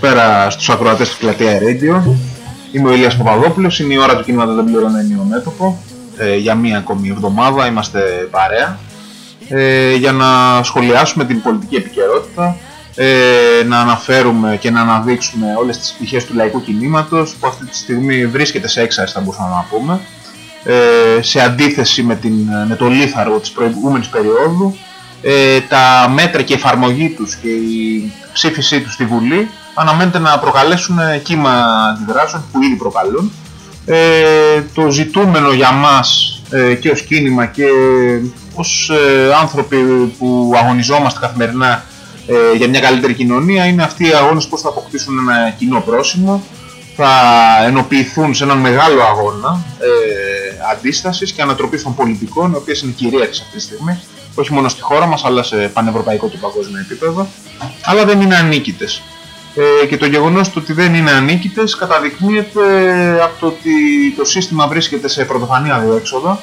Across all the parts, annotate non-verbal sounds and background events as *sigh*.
Καλησπέρα στους ακροατές του Πλατεία Radio. Είμαι ο Ηλίας Παπαδόπουλος, είναι η ώρα του κινήματος δεν πληρώνει μέτωπο. Ε, για μία ακόμη εβδομάδα είμαστε παρέα ε, για να σχολιάσουμε την πολιτική επικαιρότητα, ε, να αναφέρουμε και να αναδείξουμε όλες τις πτυχές του λαϊκού κινήματος που αυτή τη στιγμή βρίσκεται σε έξαρση θα μπορούσαμε να πούμε ε, σε αντίθεση με, την, με το λίθαρο της προηγούμενης περίοδου ε, τα μέτρα και η εφαρμογή τους και η ψήφισή τους στη Βουλή αναμένεται να προκαλέσουν κύμα αντιδράσεων που ήδη προκαλούν. Ε, το ζητούμενο για μας ε, και ως κίνημα και ως ε, άνθρωποι που αγωνιζόμαστε καθημερινά ε, για μια καλύτερη κοινωνία είναι αυτοί οι αγώνες πώς θα αποκτήσουν ένα κοινό πρόσημο, θα ενοποιηθούν σε έναν μεγάλο αγώνα ε, αντίστασης και ανατροπής των πολιτικών, οι οποίες είναι κυρίαρχες αυτή τη στιγμή, όχι μόνο στη χώρα μας αλλά σε πανευρωπαϊκό και παγκόσμιο επίπεδο, αλλά δεν είναι ανίκητες. Ε, και το γεγονός του ότι δεν είναι ανίκητες καταδεικνύεται από το ότι το σύστημα βρίσκεται σε πρωτοφανή αδιέξοδο,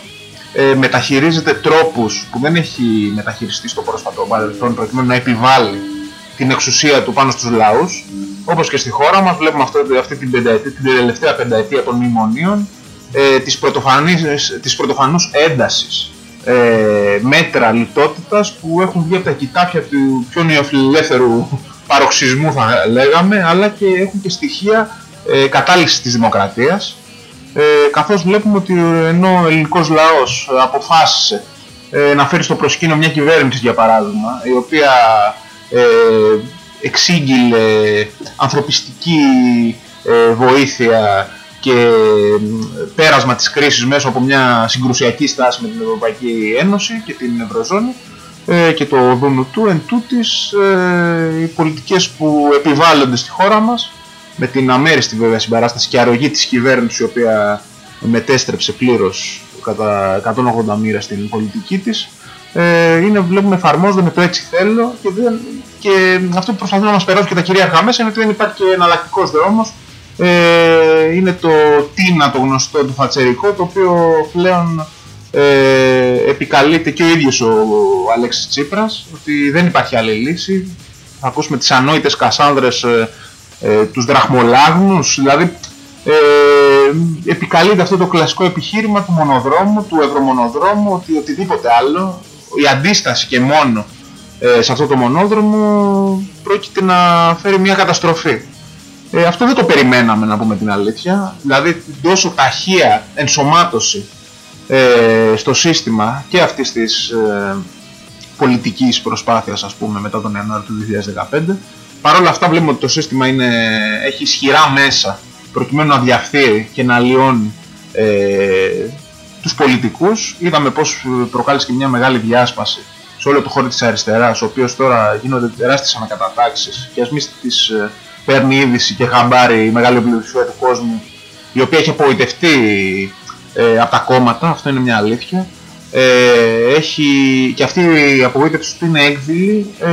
ε, μεταχειρίζεται τρόπους που δεν έχει μεταχειριστεί στο πρόσφατο παρελθόν προκειμένου να επιβάλλει την εξουσία του πάνω στους λαούς. Όπως και στη χώρα μας βλέπουμε αυτό, αυτή την, πενταετία, την τελευταία πενταετία των μνημονίων ε, της, της πρωτοφανούς έντασης ε, μέτρα λιτότητας που έχουν βγει από τα κοιτάπια του πιο νεοφιλελεύθερου παροξισμού θα λέγαμε αλλά και έχουν και στοιχεία ε, κατάλυσης της δημοκρατίας. Ε, καθώς βλέπουμε ότι ενώ ο ελληνικός λαός αποφάσισε ε, να φέρει στο προσκήνιο μια κυβέρνηση για παράδειγμα η οποία ε, εξήγηλε ανθρωπιστική ε, βοήθεια και πέρασμα της κρίσης μέσω από μια συγκρουσιακή στάση με την Ευρωπαϊκή Ένωση και την Ευρωζώνη ε, και το δούνου του εν τούτης, οι πολιτικές που επιβάλλονται στη χώρα μας με την αμέριστη βέβαια συμπαράσταση και αρρωγή της κυβέρνησης η οποία μετέστρεψε πλήρως κατά 180 μοίρα στην πολιτική της ε, είναι βλέπουμε εφαρμόζονται με το έτσι θέλω και, δεν, και αυτό που προσπαθούν να μας περάσουν και τα κυρίαρχα μέσα είναι ότι δεν υπάρχει και εναλλακτικός δρόμος. Ε, είναι το τίνα το γνωστό του φατσερικό το οποίο πλέον ε, επικαλείται και ο ίδιος ο, ο Αλέξης Τσίπρας ότι δεν υπάρχει άλλη λύση. Θα ακούσουμε τις ανόητες κασάνδρες ε, ε, τους δραχμολάγνους, δηλαδή ε, επικαλείται αυτό το κλασικό επιχείρημα του μονοδρόμου, του ευρωμονοδρόμου, ότι οτιδήποτε άλλο, η αντίσταση και μόνο ε, σε αυτό το μονόδρομο πρόκειται να φέρει μια καταστροφή. Ε, αυτό δεν το περιμέναμε να πούμε την αλήθεια, δηλαδή τόσο ταχεία ενσωμάτωση ε, στο σύστημα και αυτής της ε, πολιτικής προσπάθειας ας πούμε μετά τον Ιανουάριο του 2015 Παρ' όλα αυτά βλέπουμε ότι το σύστημα είναι, έχει ισχυρά μέσα προκειμένου να διαφθείρει και να αλλοιώνει ε, τους πολιτικούς. Είδαμε πως προκάλεσε και μια μεγάλη διάσπαση σε όλο το χώρο της αριστεράς, ο οποίος τώρα γίνονται τεράστιες ανακατατάξεις και ας μην τις ε, παίρνει είδηση και χαμπάρει η μεγάλη πλειοψηφία του κόσμου, η οποία έχει απογοητευτεί ε, από τα κόμματα, αυτό είναι μια αλήθεια. Ε, έχει, και αυτή η απογοήτευση του είναι έκδηλη ε,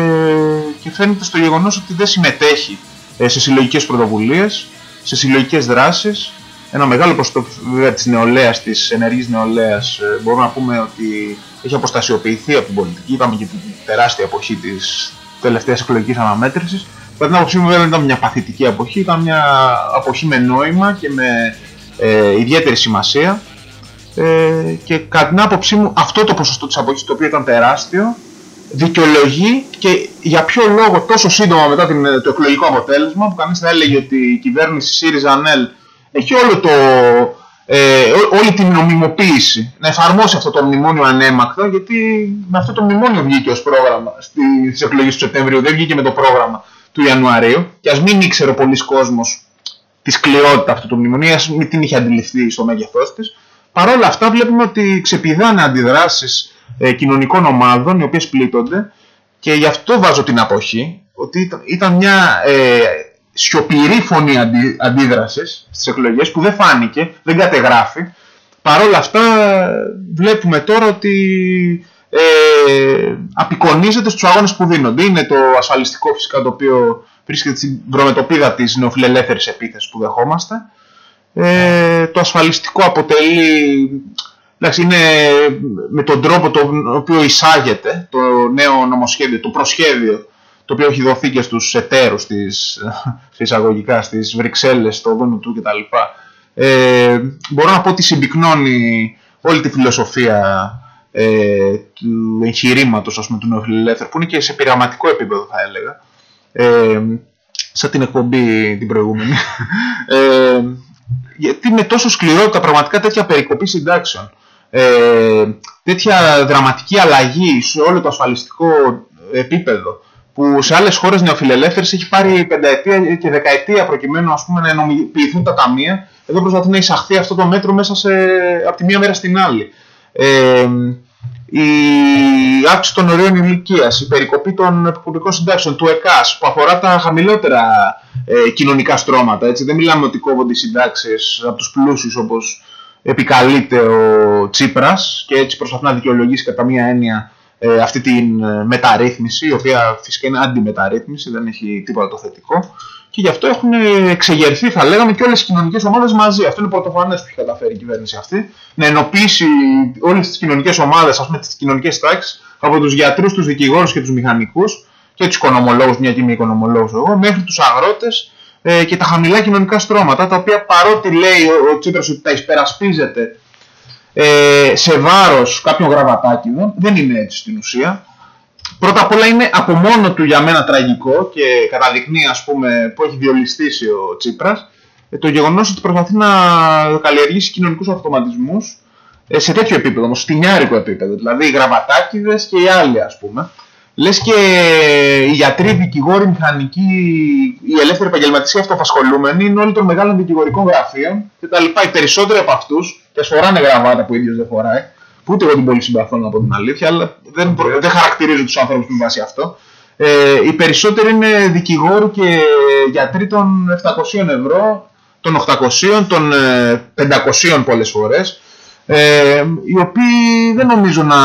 και φαίνεται στο γεγονός ότι δεν συμμετέχει ε, σε συλλογικές πρωτοβουλίες, σε συλλογικές δράσεις. Ένα μεγάλο ποσοστό βέβαια της νεολαίας, της ενεργής νεολαίας ε, μπορούμε να πούμε ότι έχει αποστασιοποιηθεί από την πολιτική. Είπαμε και την τεράστια εποχή της τελευταίας εκλογικής αναμέτρησης. Κατά την άποψή μου βέβαια ήταν μια παθητική εποχή, ήταν μια εποχή με νόημα και με ε, ιδιαίτερη σημασία. Ε, και κατά την άποψή μου αυτό το ποσοστό της αποχής το οποίο ήταν τεράστιο δικαιολογεί και για ποιο λόγο τόσο σύντομα μετά την, το εκλογικό αποτέλεσμα που κανείς θα έλεγε ότι η κυβέρνηση ΣΥΡΙΖΑ ΑΝΕΛ έχει όλο το, ε, όλη την νομιμοποίηση να εφαρμόσει αυτό το μνημόνιο ανέμακτο γιατί με αυτό το μνημόνιο βγήκε ως πρόγραμμα στις εκλογές του Σεπτεμβρίου δεν βγήκε με το πρόγραμμα του Ιανουαρίου. Και ας μην ήξερε ο πολλής κόσμος της σκληρότητα αυτού του μνημονίου, ας μην την είχε αντιληφθεί στο μέγεθός της Παρ' όλα αυτά βλέπουμε ότι ξεπηδάνε αντιδράσεις ε, κοινωνικών ομάδων οι οποίες πλήττονται και γι' αυτό βάζω την αποχή ότι ήταν μια ε, σιωπηρή φωνή αντί, αντίδρασης στις εκλογές που δεν φάνηκε, δεν κατεγράφει. Παρ' όλα αυτά βλέπουμε τώρα ότι ε, απεικονίζεται στους αγώνες που δίνονται. Είναι το ασφαλιστικό φυσικά το οποίο βρίσκεται στην προμετωπίδα της νεοφιλελεύθερης επίθεσης που δεχόμαστε. Ε, το ασφαλιστικό αποτελεί, εντάξει, είναι με τον τρόπο τον οποίο εισάγεται το νέο νομοσχέδιο, το προσχέδιο το οποίο έχει δοθεί και στους εταίρους της, εισαγωγικά, στις Βρυξέλλες, στο Δούνου του κτλ. Ε, μπορώ να πω ότι συμπυκνώνει όλη τη φιλοσοφία ε, του εγχειρήματος του νεοφιλελεύθερου, που είναι και σε πειραματικό επίπεδο, θα έλεγα. Ε, σαν την εκπομπή την προηγούμενη. *laughs* Ε, γιατί με τόσο σκληρότητα πραγματικά τέτοια περικοπή συντάξεων, ε, τέτοια δραματική αλλαγή σε όλο το ασφαλιστικό επίπεδο, που σε άλλες χώρες νεοφιλελεύθερες έχει πάρει πενταετία και δεκαετία προκειμένου ας πούμε, να νομιμοποιηθούν τα ταμεία, εδώ προσπαθεί να εισαχθεί αυτό το μέτρο μέσα σε, από τη μία μέρα στην άλλη. Ε, η αύξηση των ορίων ηλικίας, η περικοπή των επικουρικών συντάξεων, του ΕΚΑΣ, που αφορά τα χαμηλότερα ε, κοινωνικά στρώματα. Έτσι. Δεν μιλάμε ότι κόβονται οι συντάξεις από τους πλούσιους όπως επικαλείται ο Τσίπρας και έτσι προσπαθεί να δικαιολογήσει κατά μία έννοια ε, αυτή τη ε, μεταρρύθμιση, η οποία φυσικά είναι αντιμεταρρύθμιση, δεν έχει τίποτα το θετικό και γι' αυτό έχουν εξεγερθεί, θα λέγαμε, και όλες οι κοινωνικές ομάδες μαζί. Αυτό είναι πρωτοφανές που έχει καταφέρει η κυβέρνηση αυτή. Να ενοποιήσει όλες τις κοινωνικές ομάδες, ας πούμε, τις κοινωνικές τάξεις, από τους γιατρούς, τους δικηγόρους και τους μηχανικούς και τους οικονομολόγους, μια και είμαι οικονομολόγος εγώ, μέχρι τους αγρότες ε, και τα χαμηλά κοινωνικά στρώματα, τα οποία παρότι λέει ο, ο Τσίπρας ότι τα υπερασπίζεται ε, σε βάρος κάποιων γραβατάκιδων, δεν είναι έτσι στην ουσία πρώτα απ' όλα είναι από μόνο του για μένα τραγικό και καταδεικνύει ας πούμε που έχει διολυστήσει ο Τσίπρας ε, το γεγονός ότι προσπαθεί να καλλιεργήσει κοινωνικούς αυτοματισμούς ε, σε τέτοιο επίπεδο, όμως στινιάρικο επίπεδο, δηλαδή οι γραβατάκιδες και οι άλλοι ας πούμε. Λες και οι γιατροί, οι δικηγόροι, οι μηχανικοί, οι ελεύθεροι επαγγελματίε αυτοαπασχολούμενοι είναι όλοι των μεγάλων δικηγορικών γραφείων κτλ. Οι περισσότεροι από αυτούς, και φοράνε γραβάτα που ο ίδιος δεν φοράει, που ούτε εγώ την πολύ συμπαθώ να πω την αλήθεια, αλλά δεν, δεν χαρακτηρίζω τους άνθρωπους με βάση αυτό. Ε, οι περισσότεροι είναι δικηγόροι και γιατροί των 700 ευρώ, των 800, των 500 πολλές φορές, ε, οι οποίοι δεν νομίζω να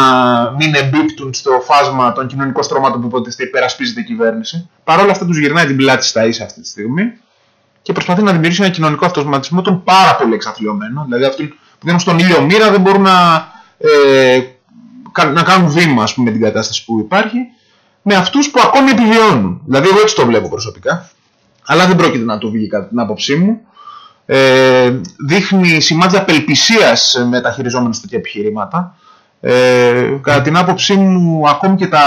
μην εμπίπτουν στο φάσμα των κοινωνικών στρώματων που υποτίθεται υπερασπίζεται η κυβέρνηση. Παρ' όλα αυτά τους γυρνάει την πλάτη στα ίσα αυτή τη στιγμή και προσπαθεί να δημιουργήσει ένα κοινωνικό αυτοματισμό των πάρα πολύ εξαθλειωμένων. Δηλαδή αυτοί που δεν στον ήλιο μοίρα δεν μπορούν να ε, να κάνουν βήμα ας πούμε, με την κατάσταση που υπάρχει με αυτούς που ακόμη επιβιώνουν. Δηλαδή εγώ έτσι το βλέπω προσωπικά αλλά δεν πρόκειται να το βγει κατά την άποψή μου. Ε, δείχνει σημάδια απελπισίας μεταχειριζόμενος τέτοια επιχειρήματα. Ε, κατά την άποψή μου ακόμη και τα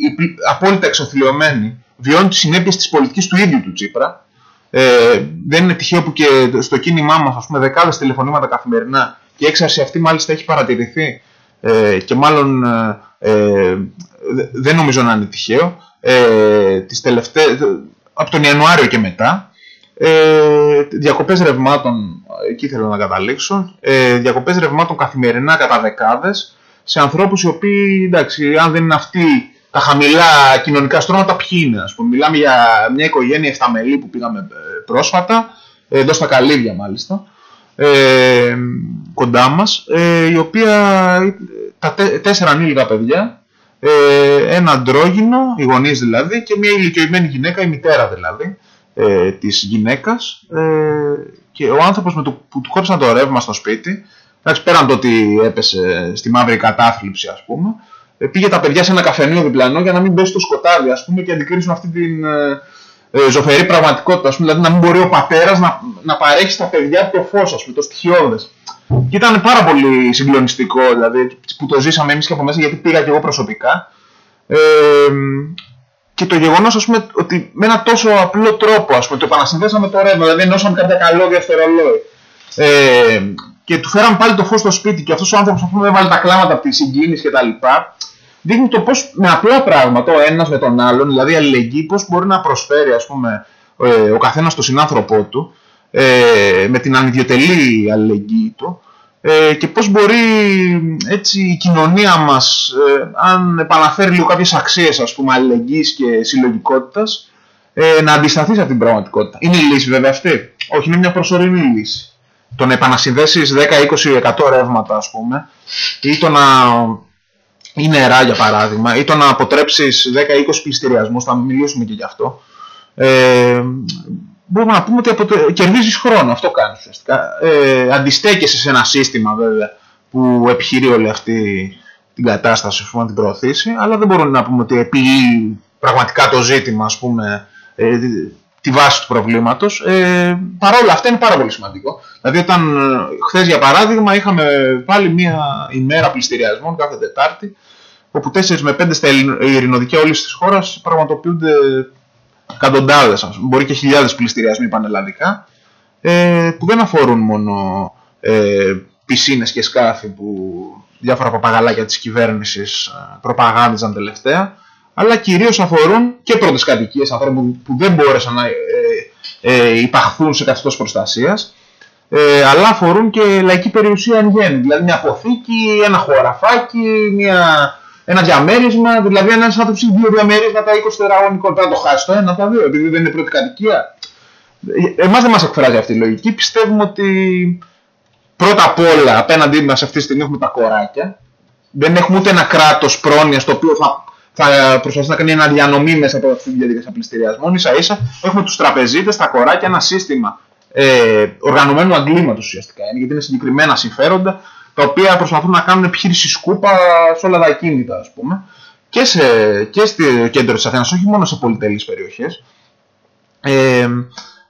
οι, απόλυτα εξοφιλειωμένοι βιώνουν τις συνέπειες της πολιτικής του ίδιου του Τσίπρα. Ε, δεν είναι τυχαίο που και στο κίνημά μας ας πούμε, δεκάδες τηλεφωνήματα καθημερινά και η έξαρση αυτή μάλιστα έχει παρατηρηθεί ε, και μάλλον ε, ε δεν νομίζω να είναι τυχαίο ε, τις τελευταίες, από τον Ιανουάριο και μετά ε, διακοπές ρευμάτων, εκεί θέλω να καταλήξω, ε, διακοπές ρευμάτων καθημερινά κατά δεκάδες σε ανθρώπους οι οποίοι, εντάξει, αν δεν είναι αυτοί τα χαμηλά κοινωνικά στρώματα, ποιοι είναι. Ας πούμε. Μιλάμε για μια οικογένεια εφταμελή που πήγαμε ε, πρόσφατα, εδώ στα Καλύβια μάλιστα, ε, κοντά μας, ε, η οποία τα τέσσερα ανήλικα παιδιά, ε, ένα αντρόγινο, οι γονείς δηλαδή, και μια ηλικιωμένη γυναίκα, η μητέρα δηλαδή, ε, της γυναίκας, ε, και ο άνθρωπος με το, που του κόψαν το ρεύμα στο σπίτι, εντάξει, πέραν το ότι έπεσε στη μαύρη κατάθλιψη ας πούμε, ε, πήγε τα παιδιά σε ένα καφενείο διπλανό για να μην πέσει στο σκοτάδι ας πούμε και αντικρίσουν αυτή την ε, ε, ζωφερή πραγματικότητα. Ας πούμε, δηλαδή να μην μπορεί ο πατέρας να, να παρέχει στα παιδιά το φως, ας πούμε, το στοιχειώδες. Και ήταν πάρα πολύ συγκλονιστικό δηλαδή, που το ζήσαμε εμείς και από μέσα, γιατί πήγα και εγώ προσωπικά. Ε, και το γεγονός ότι με ένα τόσο απλό τρόπο ας πούμε, το επανασυνδέσαμε το ρεύμα, δηλαδή ενώσαμε κάποια καλώδια στο ρολόι. Ε, και του φέραμε πάλι το φως στο σπίτι και αυτός ο άνθρωπος έβαλε τα κλάματα από τη συγκίνηση κτλ δείχνει το πώς με απλά πράγματα ο ένας με τον άλλον, δηλαδή αλληλεγγύη, πώς μπορεί να προσφέρει ας πούμε, ε, ο καθένας τον συνάνθρωπό του, ε, με την ανιδιοτελή αλληλεγγύη του, ε, και πώς μπορεί έτσι η κοινωνία μας, αν επαναφέρει λίγο κάποιες αξίες ας πούμε, αλληλεγγύης και συλλογικότητας, να αντισταθεί σε αυτήν την πραγματικότητα. Είναι η λύση βέβαια αυτή; Όχι, είναι μια προσωρινή λύση. Το να επανασυνδέσεις 10-20% ρεύματα ας πούμε, ή το να ή νερά για παράδειγμα, ή το να αποτρέψεις 10-20 πληστηριασμούς, θα μιλήσουμε και γι' αυτό, ε, μπορούμε να πούμε ότι αποτε... κερδίζεις χρόνο, αυτό κάνεις ουσιαστικά. Ε, αντιστέκεσαι σε ένα σύστημα βέβαια που επιχειρεί όλη αυτή την κατάσταση, να την προωθήσει, αλλά δεν μπορούμε να πούμε ότι επιλύει πραγματικά το ζήτημα, ας πούμε, ε, τη βάση του προβλήματος. Ε, παρόλα αυτά είναι πάρα πολύ σημαντικό. Δηλαδή όταν χθες για παράδειγμα είχαμε πάλι μία ημέρα πληστηριασμών κάθε Τετάρτη όπου 4 με 5 στα ειρηνοδικαία όλης της χώρας πραγματοποιούνται εκατοντάδες, μπορεί και χιλιάδες πληστηριασμοί πανελλαδικά, ε, που δεν αφορούν μόνο ε, πισίνες και σκάφη που διάφορα παπαγαλάκια της κυβέρνησης ε, προπαγάνδιζαν τελευταία, αλλά κυρίως αφορούν και πρώτες κατοικίες ανθρώπων που δεν μπόρεσαν να ε, ε, υπαχθούν σε καθεστώς προστασίας, ε, αλλά αφορούν και λαϊκή περιουσία εν γέννη, δηλαδή μια αποθήκη, ένα χωραφάκι, μια ένα διαμέρισμα, δηλαδή ένας άνθρωπος έχει δύο διαμερίσματα 20 τετραγωνικών. Πρέπει να το χάσει το ένα, τα δύο, επειδή δεν είναι πρώτη κατοικία. Εμάς δεν μας εκφράζει αυτή η λογική. Πιστεύουμε ότι πρώτα απ' όλα απέναντί μας αυτή τη στιγμή έχουμε τα κοράκια. Δεν έχουμε ούτε ένα κράτος πρόνοιας το οποίο θα, θα προσπαθήσει να κάνει ένα διανομή μέσα από αυτή τη διαδικασία πληστηριασμών. σα ίσα έχουμε τους τραπεζίτες, τα κοράκια, ένα σύστημα ε, οργανωμένου αγκλήματος ουσιαστικά είναι, γιατί είναι συγκεκριμένα συμφέροντα τα οποία προσπαθούν να κάνουν επιχείρηση σκούπα σε όλα τα ακίνητα, ας πούμε, και, σε, και στο κέντρο της Αθήνας, όχι μόνο σε πολυτελείς περιοχές. Ε,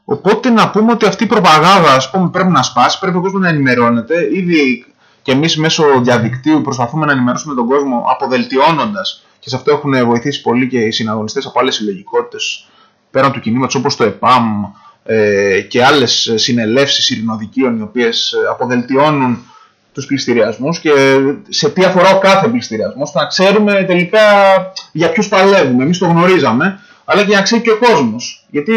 οπότε να πούμε ότι αυτή η προπαγάνδα ας πούμε, πρέπει να σπάσει, πρέπει ο κόσμος να ενημερώνεται. Ήδη και εμείς μέσω διαδικτύου προσπαθούμε να ενημερώσουμε τον κόσμο αποδελτιώνοντας και σε αυτό έχουν βοηθήσει πολύ και οι συναγωνιστές από άλλες συλλογικότητες πέραν του κινήματος όπως το ΕΠΑΜ ε, και άλλες συνελεύσεις ειρηνοδικείων οι οποίες αποδελτιώνουν τους πληστηριασμούς και σε τι αφορά ο κάθε πληστηριασμός, να ξέρουμε τελικά για ποιους παλεύουμε. Εμείς το γνωρίζαμε, αλλά και να ξέρει και ο κόσμος. Γιατί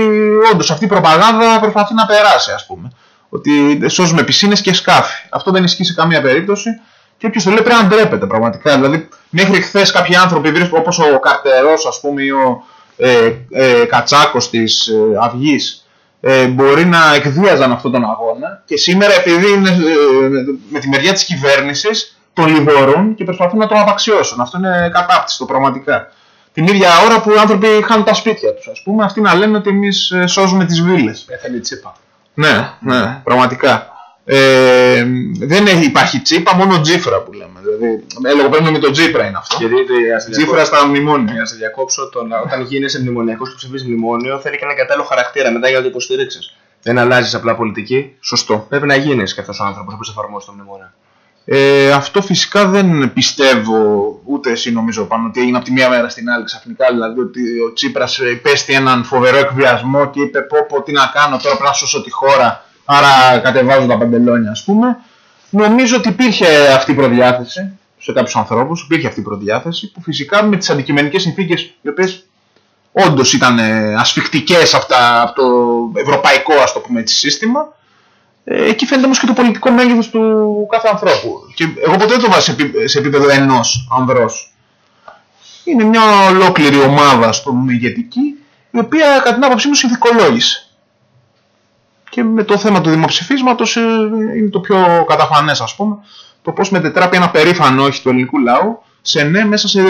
όντως αυτή η προπαγάνδα προσπαθεί να περάσει, ας πούμε. Ότι σώζουμε πισίνες και σκάφη. Αυτό δεν ισχύει σε καμία περίπτωση. Και όποιος το λέει πρέπει να ντρέπεται πραγματικά. Δηλαδή, μέχρι χθες κάποιοι άνθρωποι όπως ο Καρτερός, ας πούμε, ή ο ε, ε, Κατσάκος της ε, Αυγής, ε, μπορεί να εκβίαζαν αυτόν τον αγώνα και σήμερα επειδή είναι ε, με τη μεριά της κυβέρνησης τον λιγορούν και προσπαθούν να τον απαξιώσουν. Αυτό είναι κατάπτυστο πραγματικά. Την ίδια ώρα που οι άνθρωποι χάνουν τα σπίτια τους, ας πούμε, αυτοί να λένε ότι εμείς ε, σώζουμε τις βίλες. Πέθανε τσίπα. Ναι, ναι, πραγματικά. Ε, δεν υπάρχει τσίπα, μόνο τζίφρα που λέμε. Δηλαδή, έλεγα πρέπει με τον τζίπρα είναι αυτό. Γιατί τζίφρα στα μνημόνια. Για να σε διακόψω, τον, όταν γίνεσαι μνημονιακός και ψηφίζεις μνημόνιο, θέλει και ένα κατάλληλο χαρακτήρα μετά για να το υποστηρίξεις. Δεν αλλάζεις απλά πολιτική. Σωστό. Πρέπει να γίνεις και αυτός ο άνθρωπος που εφαρμόζει το μνημόνιο. Ε, αυτό φυσικά δεν πιστεύω ούτε εσύ νομίζω πάνω ότι έγινε από τη μία μέρα στην άλλη ξαφνικά. Δηλαδή ότι ο Τσίπρας υπέστη έναν φοβερό εκβιασμό και είπε: Πω, πω τι να κάνω τώρα, πρέπει να σώσω τη χώρα άρα κατεβάζω τα παντελόνια ας πούμε. Νομίζω ότι υπήρχε αυτή η προδιάθεση σε κάποιους ανθρώπους, υπήρχε αυτή η προδιάθεση που φυσικά με τις αντικειμενικές συνθήκες οι οποίες όντως ήταν ε, ασφικτικές από, από το ευρωπαϊκό ας το πούμε έτσι σύστημα ε, εκεί φαίνεται όμως και το πολιτικό μέγεθος του κάθε ανθρώπου. Και εγώ ποτέ δεν το βάζω σε επίπεδο ενός ανδρός. Είναι μια ολόκληρη ομάδα ας πούμε ηγετική η οποία κατά την άποψή μου συνθηκολόγησε και με το θέμα του δημοψηφίσματος ε, είναι το πιο καταφανές ας πούμε το πώς μετετράπει ένα περήφανο όχι του ελληνικού λαού σε ναι μέσα σε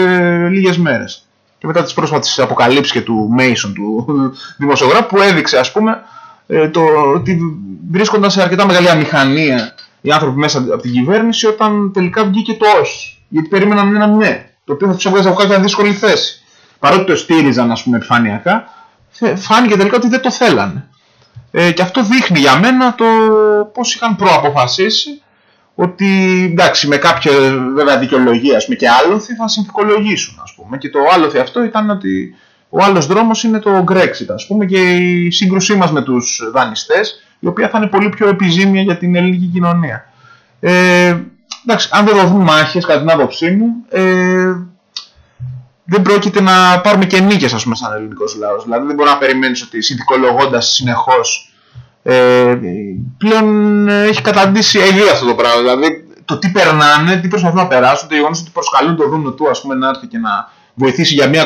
λίγες μέρες. Και μετά τις πρόσφατες αποκαλύψεις και του Μέισον του δημοσιογράφου που έδειξε ας πούμε ε, το, ότι βρίσκονταν σε αρκετά μεγάλη αμηχανία οι άνθρωποι μέσα από την κυβέρνηση όταν τελικά βγήκε το όχι. Γιατί περίμεναν ένα ναι, το οποίο θα τους έβγαζε από μια δύσκολη θέση. Παρότι το στήριζαν ας πούμε επιφανειακά, φάνηκε τελικά ότι δεν το θέλανε. Ε, και αυτό δείχνει για μένα το πώς είχαν προαποφασίσει ότι εντάξει με κάποια βέβαια δικαιολογία ας πούμε, και άλοθη θα συνθηκολογήσουν ας πούμε. Και το άλοθη αυτό ήταν ότι ο άλλος δρόμος είναι το Brexit ας πούμε και η σύγκρουσή μας με τους δανειστές η οποία θα είναι πολύ πιο επιζήμια για την ελληνική κοινωνία. Ε, εντάξει, αν δεν δοθούν μάχες κατά την άποψή μου ε, δεν πρόκειται να πάρουμε και νίκες, ας πούμε, σαν ελληνικός λαός. Δηλαδή, δεν μπορεί να περιμένεις ότι συνθηκολογώντα συνεχώς. Ε, πλέον έχει καταντήσει αηδία αυτό το πράγμα. Δηλαδή, το τι περνάνε, τι προσπαθούν να περάσουν, το γεγονός ότι προσκαλούν το δούνο του ας πούμε, να έρθει και να βοηθήσει για μία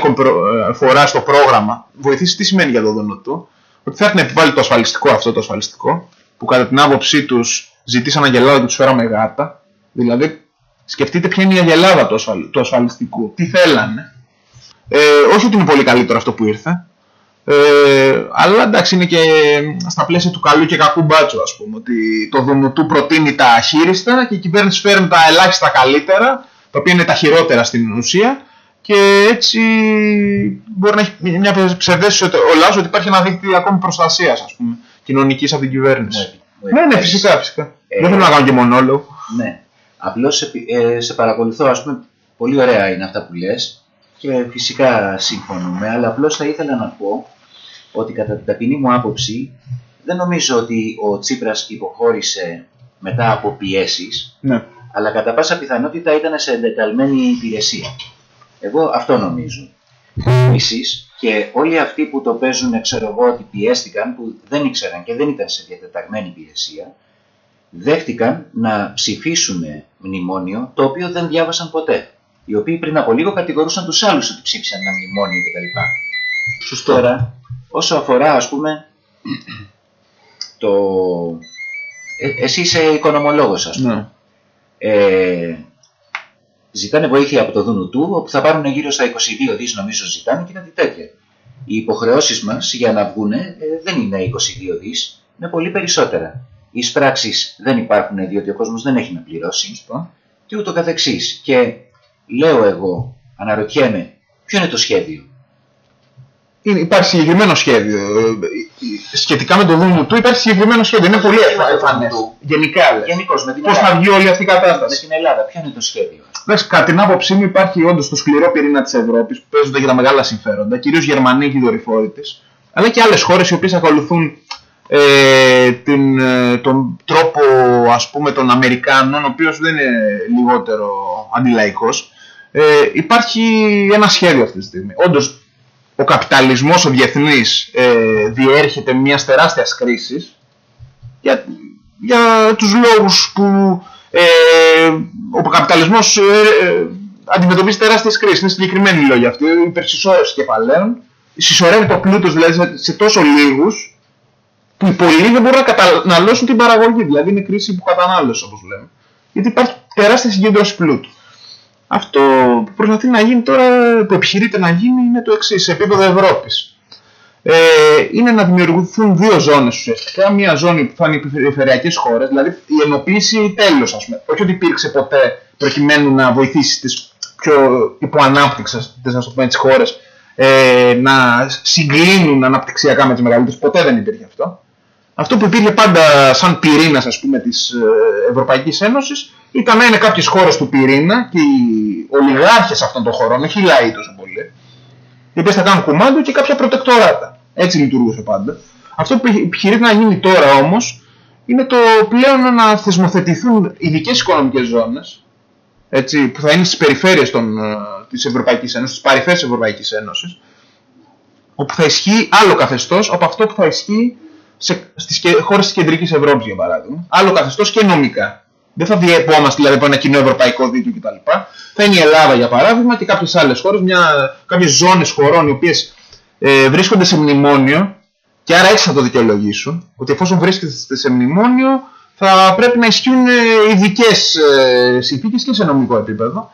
ε, φορά στο πρόγραμμα. Βοηθήσει τι σημαίνει για το δούνο του; Ότι θα έρθει να επιβάλλει το ασφαλιστικό αυτό το ασφαλιστικό, που κατά την άποψή τους ζητήσαν αγελάδα και τους φέραμε γάτα. Δηλαδή, σκεφτείτε ποια είναι η αγελάδα του ασφαλιστικού. Τι θέλανε; Ε, όχι ότι είναι πολύ καλύτερο αυτό που ήρθε. Ε, αλλά εντάξει είναι και στα πλαίσια του καλού και κακού μπάτσου ας πούμε ότι το Δουνουτού προτείνει τα αχείριστα και η κυβέρνηση φέρνει τα ελάχιστα καλύτερα τα οποία είναι τα χειρότερα στην ουσία και έτσι μπορεί να έχει μια ψευδέστηση ο λαός ότι υπάρχει ένα δίκτυο ακόμη προστασίας ας πούμε, κοινωνικής από την κυβέρνηση. ναι, ναι, φυσικά, φυσικά. Ε, Δεν θέλω να κάνω και μονόλογο. Ναι. Απλώς σε, ε, σε παρακολουθώ, ας πούμε, πολύ ωραία είναι αυτά που λες και φυσικά συμφωνούμε, αλλά απλώς θα ήθελα να πω ότι κατά την ταπεινή μου άποψη δεν νομίζω ότι ο Τσίπρας υποχώρησε μετά από πιέσεις, ναι. αλλά κατά πάσα πιθανότητα ήταν σε εντεταλμένη υπηρεσία. Εγώ αυτό νομίζω. Επίσης, και όλοι αυτοί που το παίζουν, ξέρω εγώ, ότι πιέστηκαν, που δεν ήξεραν και δεν ήταν σε διατεταγμένη υπηρεσία, δέχτηκαν να ψηφίσουν μνημόνιο το οποίο δεν διάβασαν ποτέ. Οι οποίοι πριν από λίγο κατηγορούσαν τους άλλους ότι ψήφισαν ένα μνημόνιο κτλ. Σωστό. Τώρα, όσο αφορά ας πούμε το... Ε, εσύ είσαι οικονομολόγος ας πούμε. Ναι. Ε, ζητάνε βοήθεια από το Δούνου του, όπου θα πάρουν γύρω στα 22 δις νομίζω ζητάνε και κάτι τέτοια. Οι υποχρεώσεις μας για να βγουν ε, δεν είναι 22 δις, είναι πολύ περισσότερα. Οι πράξεις δεν υπάρχουν διότι ο κόσμος δεν έχει να πληρώσει και ούτω καθεξής. Και λέω εγώ, αναρωτιέμαι, ποιο είναι το σχέδιο; Είναι, υπάρχει συγκεκριμένο σχέδιο. Ε, σχετικά με το Δήμο του υπάρχει συγκεκριμένο σχέδιο. Είναι πολύ εμφανέ. Γενικά. Γενικώς, με την Πώς θα βγει όλη αυτή η κατάσταση. Με την Ελλάδα, ποιο είναι το σχέδιο; Δες, κατά την άποψή μου υπάρχει όντως το σκληρό πυρήνα της Ευρώπης που παίζονται για τα μεγάλα συμφέροντα, κυρίως Γερμανοί και οι δορυφόροι της, αλλά και άλλες χώρες οι οποίες ακολουθούν ε, την, ε, τον τρόπο ας πούμε των Αμερικάνων, ο οποίος δεν είναι λιγότερο αντιλαϊκός, ε, υπάρχει ένα σχέδιο αυτή τη στιγμή. Όντως ο καπιταλισμός ο διεθνής ε, διέρχεται μιας τεράστιας κρίσης για, για τους λόγους που ε, ο καπιταλισμός ε, ε, αντιμετωπίζει τεράστιες κρίσεις. Είναι συγκεκριμένοι λόγοι αυτοί. Η υπερσυσσόρευσης κεφαλαίων, συσσωρεύει το πλούτος δηλαδή σε τόσο λίγους που οι πολλοί δεν μπορούν να καταναλώσουν την παραγωγή. Δηλαδή είναι κρίση που κατανάλωση όπως λέμε. Γιατί υπάρχει τεράστια συγκέντρωση πλούτου. Αυτό που προσπαθεί να γίνει τώρα, που επιχειρείται να γίνει, είναι το εξής σε επίπεδο Ευρώπης. Ε, είναι να δημιουργηθούν δύο ζώνες ουσιαστικά. Μία ζώνη που θα είναι οι περιφερειακές χώρες, δηλαδή η ενοποίηση τέλος, ας πούμε. Όχι ότι υπήρξε ποτέ προκειμένου να βοηθήσει τις πιο υποανάπτυξες χώρες ε, να συγκλίνουν αναπτυξιακά με τις μεγαλύτερες. Ποτέ δεν υπήρχε αυτό. Αυτό που υπήρχε πάντα σαν πυρήνας της ε, Ευρωπαϊκής Ένωσης ήταν να είναι κάποιες χώρες του πυρήνα και οι ολιγάρχες αυτών των χωρών, όχι οι λαοί τόσο πολύ, οι οποίε θα κάνουν κουμάντο και κάποια προτεκτοράτα. Έτσι λειτουργούσε πάντα. Αυτό που επιχειρείται να γίνει τώρα όμως είναι το πλέον να θεσμοθετηθούν ειδικές οικονομικές ζώνες που θα είναι στις περιφέρειες της Ευρωπαϊκής Ένωσης, στις παρυφέ της Ευρωπαϊκής Ένωσης, όπου θα ισχύει άλλο καθεστώς από αυτό που θα ισχύει στις χώρες της κεντρικής Ευρώπης, για παράδειγμα. Άλλο καθεστώς και νομικά. Δεν θα διεπόμαστε δηλαδή από ένα κοινό ευρωπαϊκό δίκαιο κτλ. Θα είναι η Ελλάδα για παράδειγμα και κάποιες άλλες χώρες, κάποιες ζώνες χωρών οι οποίες ε, βρίσκονται σε μνημόνιο και άρα έτσι θα το δικαιολογήσουν. Ότι εφόσον βρίσκεται σε μνημόνιο θα πρέπει να ισχύουν ε, ειδικές ε, συνθήκες και σε νομικό επίπεδο.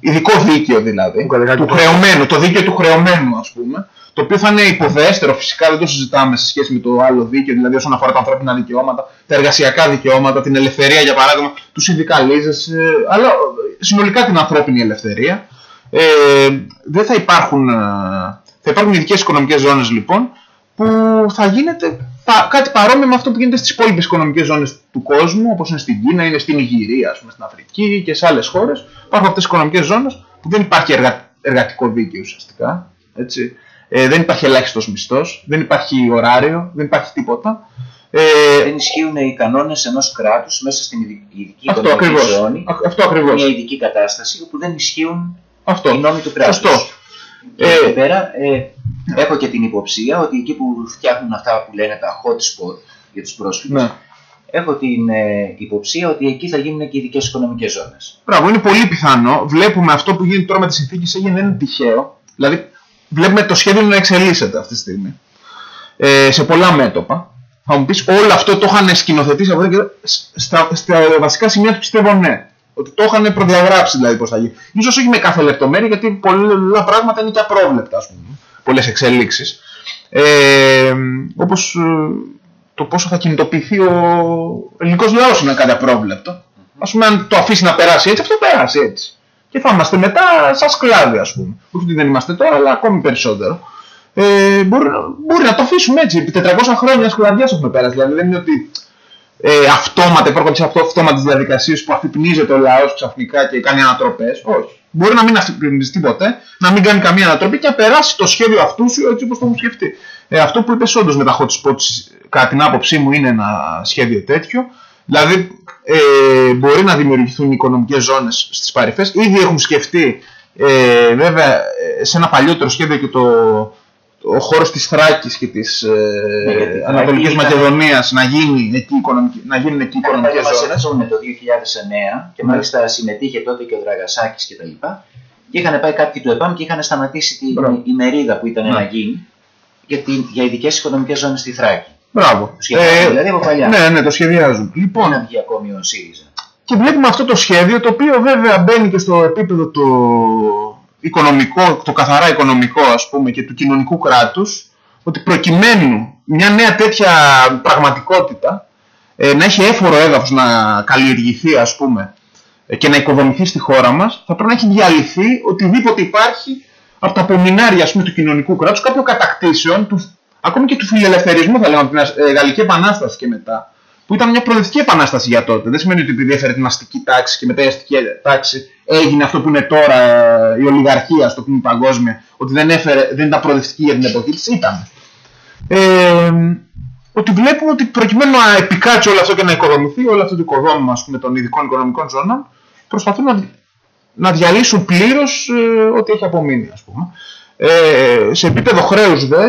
Ειδικό δίκαιο δηλαδή. Του χρεωμένου, το δίκαιο του χρεωμένου ας πούμε το οποίο θα είναι υποδέστερο φυσικά, δεν το συζητάμε σε σχέση με το άλλο δίκαιο, δηλαδή όσον αφορά τα ανθρώπινα δικαιώματα, τα εργασιακά δικαιώματα, την ελευθερία για παράδειγμα, τους συνδικαλίζε, ε, αλλά συνολικά την ανθρώπινη ελευθερία. Ε, δεν θα υπάρχουν, ε, θα υπάρχουν ειδικές οικονομικές ζώνες λοιπόν, που θα γίνεται κάτι παρόμοιο με αυτό που γίνεται στις υπόλοιπες οικονομικές ζώνες του κόσμου, όπως είναι στην Κίνα, είναι στην Ιγυρία, ας πούμε, στην Αφρική και σε άλλες χώρες. Υπάρχουν αυτές τι οικονομικές ζώνες που δεν υπάρχει εργα... εργατικό δίκαιο ουσιαστικά. Έτσι. Ε, δεν υπάρχει ελάχιστος μισθός, δεν υπάρχει ωράριο, δεν υπάρχει τίποτα. Ε, δεν ισχύουν οι κανόνες ενός κράτους μέσα στην ειδική οικονομική ζώνη. Αυτό ακριβώς. Μια ειδική κατάσταση όπου δεν ισχύουν αυτό. οι νόμοι του κράτους. Και ε, εδώ πέρα ε, έχω και την υποψία ότι εκεί που φτιάχνουν αυτά που λένε τα hot spot για τους πρόσφυγες, ναι. έχω την ε, υποψία ότι εκεί θα γίνουν και ειδικές οικονομικές ζώνες. Μπράβο, είναι πολύ πιθανό. Βλέπουμε αυτό που γίνεται τώρα με τις συνθήκες έγινε δεν είναι τυχαίο. Δηλαδή, βλέπουμε το σχέδιο να εξελίσσεται αυτή τη στιγμή. Ε, σε πολλά μέτωπα. Θα μου πεις όλο αυτό το είχαν σκηνοθετήσει από εδώ και στα, στα βασικά σημεία τους πιστεύω ναι. Ότι το είχαν προδιαγράψει δηλαδή πώς θα γίνει. σω όχι με κάθε λεπτομέρεια γιατί πολλά πράγματα είναι και απρόβλεπτα, ας πούμε. Πολλές εξελίξεις. Ε, Όπως ε, το πόσο θα κινητοποιηθεί ο ελληνικός λαός είναι κάτι απρόβλεπτο. Α πούμε, αν το αφήσει να περάσει έτσι, αυτό περάσει έτσι. Και θα είμαστε μετά σαν σκλάβοι, ας πούμε. Όχι ότι δεν είμαστε τώρα, αλλά ακόμη περισσότερο. Ε, μπορεί, μπορεί να το αφήσουμε έτσι. Επί 400 χρόνια σκλαβιάς έχουμε πέρασει. Δηλαδή δεν είναι ότι ε, αυτόματα υπάρχουν σε αυτό αυτόματε διαδικασίες που αφυπνίζεται ο λαός ξαφνικά και κάνει ανατροπές. Όχι. Μπορεί να μην αφυπνιστεί ποτέ, να μην κάνει καμία ανατροπή και να περάσει το σχέδιο αυτού σου έτσι όπως το έχουν σκεφτεί. Ε, αυτό που είπες όντως με τα hot spots, κατά την άποψή μου, είναι ένα σχέδιο τέτοιο. Δηλαδή, ε, μπορεί να δημιουργηθούν οικονομικές ζώνες στις παρυφές. Ήδη έχουν σκεφτεί, ε, βέβαια, ε, σε ένα παλιότερο σχέδιο και το, ο χώρος της Θράκης και της ε, Ναι, Ανατολικής Μακεδονίας να, γίνει εκεί οικονομική, να γίνουν εκεί οικονομικές ζώνες. ζώνες. το 2009 και Ναι. μάλιστα συμμετείχε τότε και ο Δραγασάκης και τα λοιπά και είχαν πάει κάποιοι του ΕΠΑΜ και είχαν σταματήσει την Μπράβο. ημερίδα που ήταν Ναι. να γίνει για, την, για ειδικές οικονομικές ζώνες στη Θράκη. Μπράβο. Το σχεδιάζουν δηλαδή από παλιά. ναι, ναι, το σχεδιάζουν. Δεν Λοιπόν, να βγει ακόμη ο ΣΥΡΙΖΑ; και βλέπουμε αυτό το σχέδιο το οποίο βέβαια μπαίνει και στο επίπεδο το οικονομικό, το καθαρά οικονομικό ας πούμε και του κοινωνικού κράτους ότι προκειμένου μια νέα τέτοια πραγματικότητα ε, να έχει έφορο έδαφος να καλλιεργηθεί ας πούμε ε, και να οικοδομηθεί στη χώρα μας θα πρέπει να έχει διαλυθεί οτιδήποτε υπάρχει από τα απομεινάρια ας πούμε, του κοινωνικού κράτους κάποιων κατακτήσεων του, ακόμη και του φιλελευθερισμού θα λέγαμε από την ε, Γαλλική Επανάσταση και μετά που ήταν μια προοδευτική επανάσταση για τότε. Δεν σημαίνει ότι επειδή έφερε την αστική τάξη και μετά η αστική τάξη έγινε αυτό που είναι τώρα ε, η ολιγαρχία, στο πούμε παγκόσμια, ότι δεν, έφερε, δεν ήταν προοδευτική για την εποχή της, ήταν. Ε, ότι βλέπουμε ότι προκειμένου να επικάτσει όλο αυτό και να οικοδομηθεί, όλο αυτό το οικοδόμημα ας πούμε, των ειδικών οικονομικών ζώνων, προσπαθούν να, να διαλύσουν πλήρως ό,τι έχει απομείνει, ας πούμε. Ε, σε επίπεδο χρέους δε,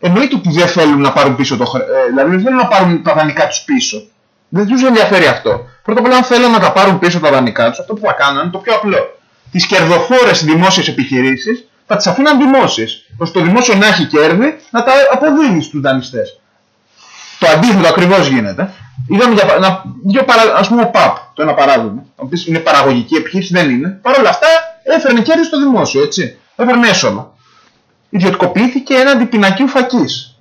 εννοείται ότι δεν θέλουν να πάρουν πίσω το χρέο. Ε, δηλαδή δεν θέλουν να πάρουν τα δανεικά τους πίσω. Δεν τους ενδιαφέρει αυτό. Πρώτα απ' όλα, αν θέλουν να τα πάρουν πίσω τα δανεικά τους, αυτό που θα κάνουν είναι το πιο απλό. Τις κερδοφόρες δημόσιες επιχειρήσεις θα τις αφήναν δημόσιες. ώστε το δημόσιο να έχει κέρδη να τα αποδίδει στους δανειστές. Το αντίθετο ακριβώς γίνεται. Είδαμε για, πα- να, δύο παρα, ας πούμε ο ΠΑΠ, το ένα παράδειγμα. Θα μου πεις, είναι παραγωγική επιχείρηση, δεν είναι. Παρ' όλα αυτά έφερνε κέρδη στο δημόσιο, έτσι. Έφερνε έσοδα. Ιδιωτικοποιήθηκε έναντι πινακίου φακής.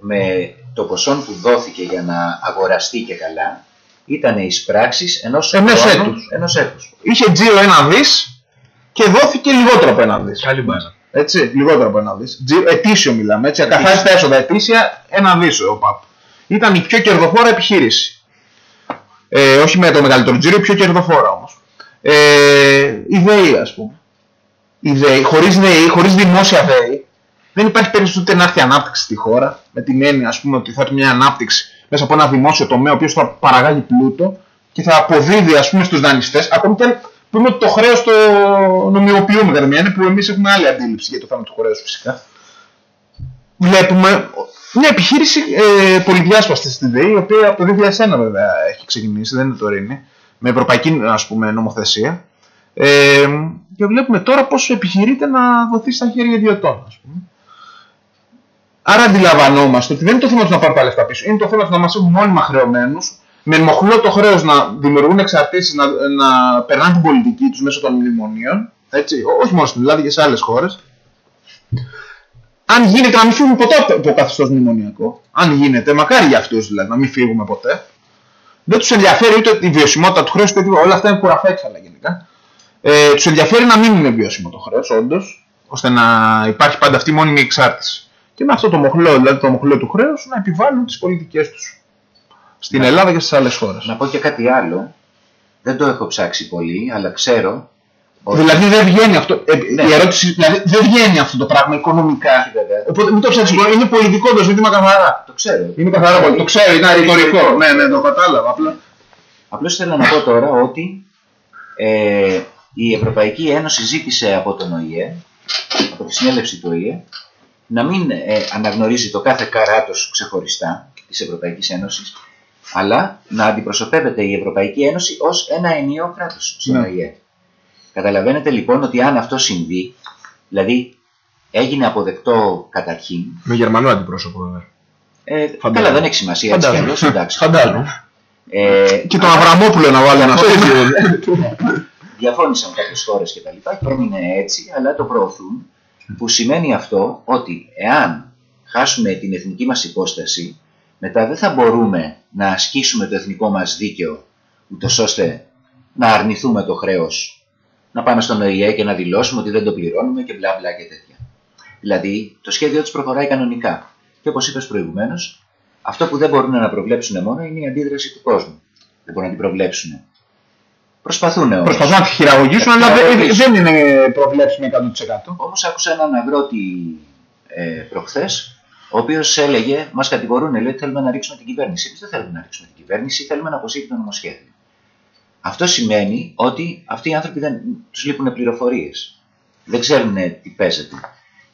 Με το ποσό που δόθηκε για να αγοραστεί και καλά ήταν οι πράξεις ενός, Ενός χρόνου- έτους. ενός έτους. Είχε τζίρο ένα δις και δόθηκε λιγότερο από ένα δις. Καλή μπάρα. Έτσι, λιγότερο από ένα δις. Τζι- Ετήσιο μιλάμε, έτσι. Ακαθάριστα έσοδα ετήσια, ένα δις ο ΠΑΠ. Ήταν η πιο κερδοφόρα επιχείρηση. Ε, όχι με το μεγαλύτερο τζίρο, η πιο κερδοφόρα όμως. Ε, η ΔΕΗ, ας πούμε. Η ΔΕΗ, χωρίς ΔΕΗ, χωρίς δημόσια ΔΕΗ, δεν υπάρχει περίπτωση ούτε να έρθει ανάπτυξη στη χώρα, με την έννοια ας πούμε, ότι θα έρθει μια ανάπτυξη μέσα από ένα δημόσιο τομέα, ο οποίος θα παραγάγει πλούτο και θα αποδίδει ας πούμε, στους δανειστές, ακόμη και αν πούμε ότι το χρέος το νομιμοποιούμε κατά μια έννοια, που εμείς έχουμε άλλη αντίληψη για το θέμα του χρέους φυσικά. Βλέπουμε μια επιχείρηση ε, πολυδιάσπαστη στη ΔΕΗ, η οποία από το 2001 βέβαια έχει ξεκινήσει, δεν είναι τωρινή, με ευρωπαϊκή ας πούμε, νομοθεσία. Ε, και βλέπουμε τώρα πώς επιχειρείται να δοθεί στα χέρια ιδιωτών. Ας πούμε. Άρα αντιλαμβανόμαστε ότι δεν είναι το θέμα του να πάρουν τα λεφτά πίσω, είναι το θέμα του να μας έχουν μόνιμα χρεωμένους, με μοχλό το χρέος να δημιουργούν εξαρτήσεις, να, να περνάνε την πολιτική τους μέσω των μνημονίων. Έτσι, ό- όχι μόνο στην Ελλάδα και σε άλλες χώρες. Αν γίνεται να μην φύγουμε ποτέ από το καθεστώς μνημονιακό, αν γίνεται, μακάρι για αυτούς δηλαδή, να μην φύγουμε ποτέ, δεν τους ενδιαφέρει ούτε η βιωσιμότητα του χρέους, ούτε τίποτα. όλα αυτά είναι κουραφέξαλα γενικά. Ε, τους ενδιαφέρει να μην είναι βιώσιμο το χρέος, όντως, ώστε να υπάρχει πάντα αυτή η μόνιμη εξάρτηση. Και με αυτό το μοχλό, δηλαδή το μοχλό του χρέους, να επιβάλλουν τις πολιτικές τους. Στην Ναι. Ελλάδα και στις άλλες χώρες. Να πω και κάτι άλλο, δεν το έχω ψάξει πολύ, αλλά ξέρω ότι... Δηλαδή δεν βγαίνει αυτό. Ε, Ναι. Η ερώτηση, δηλαδή δεν βγαίνει αυτό το πράγμα οικονομικά. Όχι, βέβαια. Οπότε μην το ψάξεις. Είναι πολιτικό το ζήτημα καθαρά. Το ξέρω. Είναι καθαρά πολιτικό. Το ξέρω, είναι ρητορικό. Ναι, ναι, το κατάλαβα. Απλά. Απλώς θέλω να πω τώρα ότι ε, η Ευρωπαϊκή Ένωση ζήτησε από τον ΟΗΕ, από τη συνέλευση του ΟΗΕ, να μην ε, αναγνωρίζει το κάθε κράτος ξεχωριστά της Ευρωπαϊκής Ένωσης, αλλά να αντιπροσωπεύεται η Ευρωπαϊκή Ένωση ως ένα ενιαίο κράτος στην Ναι. ΟΗΕ. Καταλαβαίνετε λοιπόν ότι αν αυτό συμβεί, δηλαδή έγινε αποδεκτό καταρχήν, Με Γερμανό αντιπρόσωπο βέβαια. ε, Φαντάζομαι. καλά δεν έχει σημασία, έτσι κι Φαντάζομαι. αλλιώς, εντάξει. Φαντάζομαι. Ε, Και τον Αβραμόπουλο να βάλει ένα διαφώνησαν κάποιες χώρες και τα λοιπά και έμεινε έτσι, αλλά το προωθούν, που σημαίνει αυτό ότι εάν χάσουμε την εθνική μας υπόσταση, μετά δεν θα μπορούμε να ασκήσουμε το εθνικό μας δίκαιο, ούτως ώστε να αρνηθούμε το χρέος να πάμε στον ΟΗΕ και να δηλώσουμε ότι δεν το πληρώνουμε και μπλα μπλα και τέτοια. Δηλαδή, το σχέδιο του προχωράει κανονικά. Και όπως είπες προηγουμένως, αυτό που δεν μπορούν να προβλέψουν μόνο είναι η αντίδραση του κόσμου. Δεν μπορούν να την προβλέψουν. Προσπαθούν όμως. Προσπαθούν να τη χειραγωγήσουν, αλλά δεν, δεν είναι προβλέψιμο 100%. Όμως άκουσα έναν αγρότη ε, προχθές, ο οποίος έλεγε: Μας κατηγορούν λέει, ότι θέλουμε να ρίξουμε την κυβέρνηση. Εμείς δεν θέλουμε να ρίξουμε την κυβέρνηση, θέλουμε να αποσύρει το νομοσχέδιο. Αυτό σημαίνει ότι αυτοί οι άνθρωποι δεν τους λείπουν πληροφορίες. Δεν ξέρουν τι παίζεται.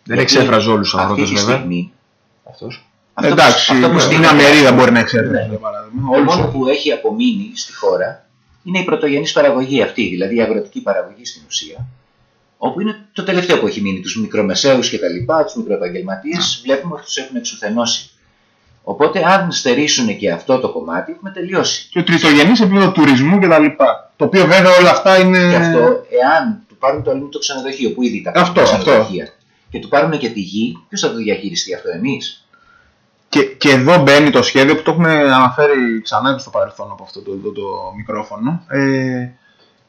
Δεν Γιατί εξέφραζε όλους τους αγρότες, Αυτή τη βέβαια. στιγμή. Αυτός; αυτό που- Εντάξει, αυτό που μια στείλανε- μερίδα μπορεί να εξέφραζε. Ναι. για παράδειγμα. Το Όλους μόνο που έχει απομείνει στη χώρα είναι η πρωτογενής παραγωγή αυτή, δηλαδή η αγροτική παραγωγή στην ουσία. Όπου είναι το τελευταίο που έχει μείνει. Τους μικρομεσαίους και τα λοιπά, τους μικροεπαγγελματίες, βλέπουμε ότι τους έχουν εξουθενώσει. Οπότε, αν στερήσουν και αυτό το κομμάτι, έχουμε τελειώσει. και ο τριτογενής επίπεδο τουρισμού κτλ. Το οποίο βέβαια όλα αυτά είναι. Και αυτό, εάν του πάρουν το αλλού το ξενοδοχείο, που ήδη τα Αυτό, τα αυτό. ξενοδοχεία, και του πάρουν και τη γη, ποιος θα το διαχειριστεί αυτό, εμείς; Και, και εδώ μπαίνει το σχέδιο που το έχουμε αναφέρει ξανά και στο παρελθόν από αυτό το, το, το μικρόφωνο. Ε,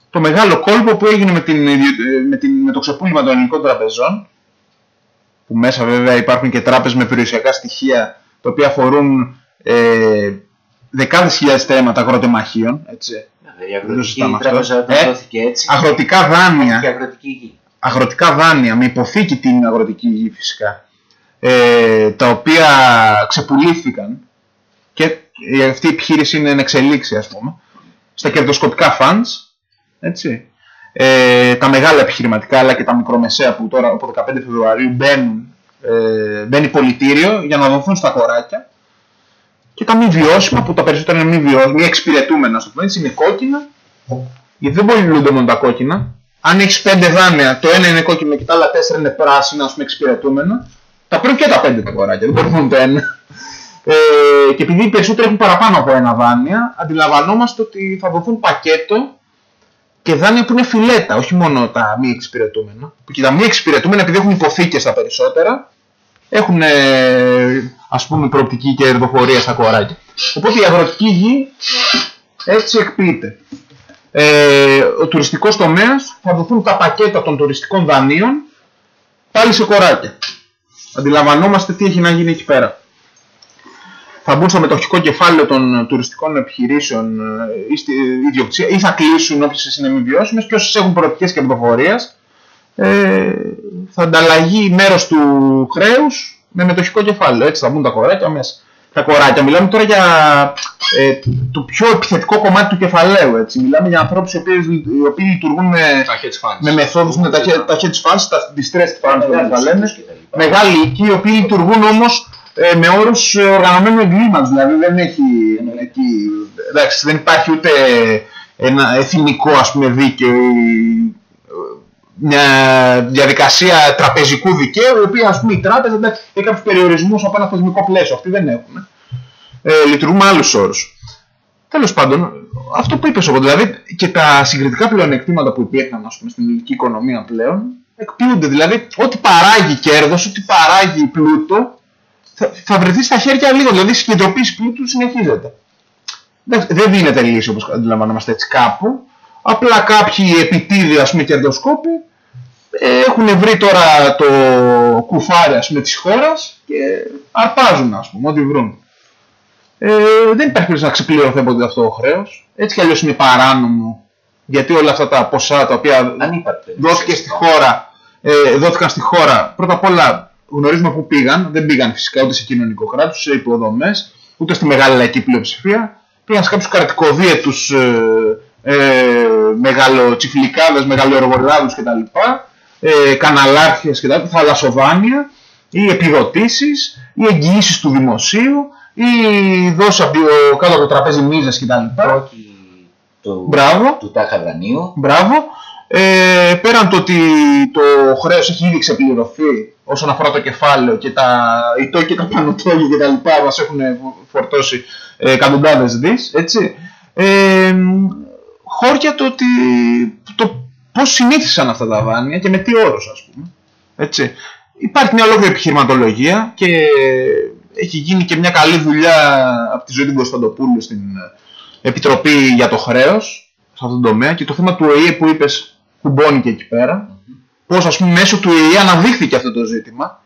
το μεγάλο κόλπο που έγινε με, την, ιδιο- ε, με, την, με το ξεπούλημα των ελληνικών τραπεζών που μέσα βέβαια υπάρχουν και τράπεζες με περιουσιακά στοιχεία τα οποία αφορούν ε, δεκάδες χιλιάδες θέματα αγροτεμαχίων έτσι. Η το αγροτική συζητάμε αυτό. τράπεζα όταν Ε, δόθηκε έτσι. Αγροτικά δάνεια Και αγροτική γη. αγροτικά δάνεια με υποθήκη την αγροτική γη φυσικά ε, τα οποία ξεπουλήθηκαν και η- αυτή η επιχείρηση είναι εν εξελίξη ας πούμε στα κερδοσκοπικά funds έτσι. Ε, τα μεγάλα επιχειρηματικά αλλά και τα μικρομεσαία που τώρα από 15 Φεβρουαρίου μπαίνουν ε, μπαίνει πολιτήριο για να δοθούν στα κοράκια και τα μη βιώσιμα που τα περισσότερα είναι μη βιώσιμα, μη εξυπηρετούμενα στο πούμε, έτσι είναι κόκκινα. Γιατί δεν πολλούνται μόνο τα κόκκινα. Αν έχεις πέντε δάνεια, το ένα είναι κόκκινο και τα άλλα τέσσερα είναι πράσινα, ας πούμε, εξυπηρετούμενα, τα παίρνουν και τα πέντε τα κοράκια, δεν παίρνουν το ένα. Ε, και επειδή οι περισσότεροι έχουν παραπάνω από ένα δάνεια, αντιλαμβανόμαστε ότι θα δοθούν πακέτο και δάνεια που είναι φιλέτα, όχι μόνο τα μη εξυπηρετούμενα. Που και τα μη εξυπηρετούμενα, επειδή έχουν υποθήκες τα περισσότερα, έχουν ε, ας πούμε προοπτική κερδοφορία στα κοράκια. Οπότε η αγροτική γη έτσι εκποιείται. Ε, ο τουριστικός τομέας θα δοθούν τα πακέτα των τουριστικών δανείων πάλι σε κοράκια. Αντιλαμβανόμαστε τι έχει να γίνει εκεί πέρα. Θα μπουν στο μετοχικό κεφάλαιο των τουριστικών επιχειρήσεων ε, ή στη ιδιοκτησία ή θα κλείσουν όποιες είναι μη βιώσιμες και όσες έχουν προοπτικές κερδοφορίας ε, θα ανταλλαγεί μέρος του χρέους με μετοχικό κεφάλαιο. Έτσι θα μπουν τα κοράκια μέσα. Τα κοράκια, μιλάμε τώρα για ε, το πιο επιθετικό κομμάτι του κεφαλαίου. Έτσι. Μιλάμε για ανθρώπους οι οποίοι, οι οποίοι λειτουργούν με, Τα hedge funds. με μεθόδους, με τα, χε- τα hedge funds, τα distressed funds όπως τα λένε. και τα λοιπά. Μεγάλοι οίκοι, οι οποίοι λειτουργούν όμως ε, με όρους ε, οργανωμένου εγκλήματος. Δηλαδή δεν έχει εκεί, εντάξει, δεν υπάρχει ούτε ένα εθνικό ας πούμε δίκαιο ή ε, μια διαδικασία τραπεζικού δικαίου, η οποία ας πούμε η τράπεζα εντάξει, έχει κάποιους περιορισμούς από ένα θεσμικό πλαίσιο. Αυτοί δεν έχουν. Ε, λειτουργούν με άλλους όρους. Τέλος πάντων, αυτό που είπες εγώ, δηλαδή και τα συγκριτικά πλεονεκτήματα που υπήρχαν ας πούμε, στην ελληνική οικονομία πλέον, εκποιούνται. Δηλαδή, ό,τι παράγει κέρδος, ό,τι παράγει πλούτο, θα, θα βρεθεί στα χέρια λίγο. Δηλαδή, η συγκεντρωποίηση πλούτου συνεχίζεται. Εντάξει, Δεν δίνεται λύση όπως αντιλαμβανόμαστε έτσι κάπου. Απλά κάποιοι επιτίδιοι, ας πούμε, κερδοσκόποι ε, έχουν βρει τώρα το κουφάρι, ας πούμε, της χώρας και αρπάζουν, ας πούμε, ό,τι βρουν. Ε, δεν υπάρχει περίπτωση να ξεπληρωθεί από αυτό το χρέος. Έτσι κι αλλιώς είναι παράνομο. Γιατί όλα αυτά τα ποσά τα οποία Ανύπαρκτε. δόθηκε στη χώρα, ε, δόθηκαν στη χώρα, πρώτα απ' όλα γνωρίζουμε πού πήγαν, δεν πήγαν φυσικά ούτε σε κοινωνικό κράτος, σε υποδομές, ούτε στη μεγάλη λαϊκή πλειοψηφία, πήγαν σε κάποιους κρατικοδίαιτους ε, ε, μεγαλοτσιφλικάδες, μεγαλοεργολάβους κτλ, ε, καναλάρχες κτλ, θαλασσοδάνεια, ή επιδοτήσεις, ή εγγυήσεις του δημοσίου, ή δώση από το- κάτω από το τραπέζι μίζες κτλ. Πρόκει του, Μπράβο. του τάχα δανείου. Μπράβο. Ε, πέραν το ότι το χρέος έχει ήδη ξεπληρωθεί όσον αφορά το κεφάλαιο και τα ητό και τα πανωτόγια και τα λοιπά μας έχουν φορτώσει ε, εκατοντάδες δις, έτσι. Ε, χώρια το ότι το πώς συνήθισαν αυτά τα δάνεια και με τι όρος ας πούμε. Έτσι. Υπάρχει μια ολόκληρη επιχειρηματολογία και έχει γίνει και μια καλή δουλειά από τη ζωή του Κωνσταντοπούλου στην Επιτροπή για το χρέος σε αυτόν τον τομέα και το θέμα του ΟΗΕ που είπες κουμπώνει εκεί πέρα. Πώς ας πούμε μέσω του ΙΕ αναδείχθηκε αυτό το ζήτημα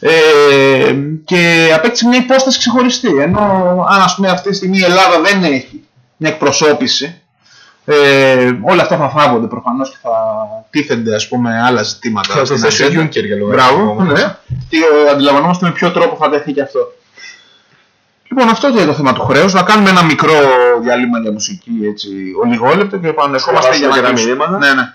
ε, και απέκτησε μια υπόσταση ξεχωριστή. Ενώ αν ας πούμε αυτή τη στιγμή η Ελλάδα δεν έχει μια εκπροσώπηση ε, όλα αυτά θα φάβονται προφανώς και θα τίθενται ας πούμε άλλα ζητήματα. Θα το στην θέσει ο ατζέντα. Juncker για λόγο. Μπράβο, ναι. Και ε, αντιλαμβανόμαστε με ποιο τρόπο θα τέθει και αυτό. Λοιπόν, αυτό είναι το θέμα του χρέους. Να κάνουμε ένα μικρό διάλειμμα για μουσική, έτσι, ολιγόλεπτο και επανερχόμαστε για Διαβάσουμε να και τα κλείσουμε. μηνύματα. Ναι, ναι.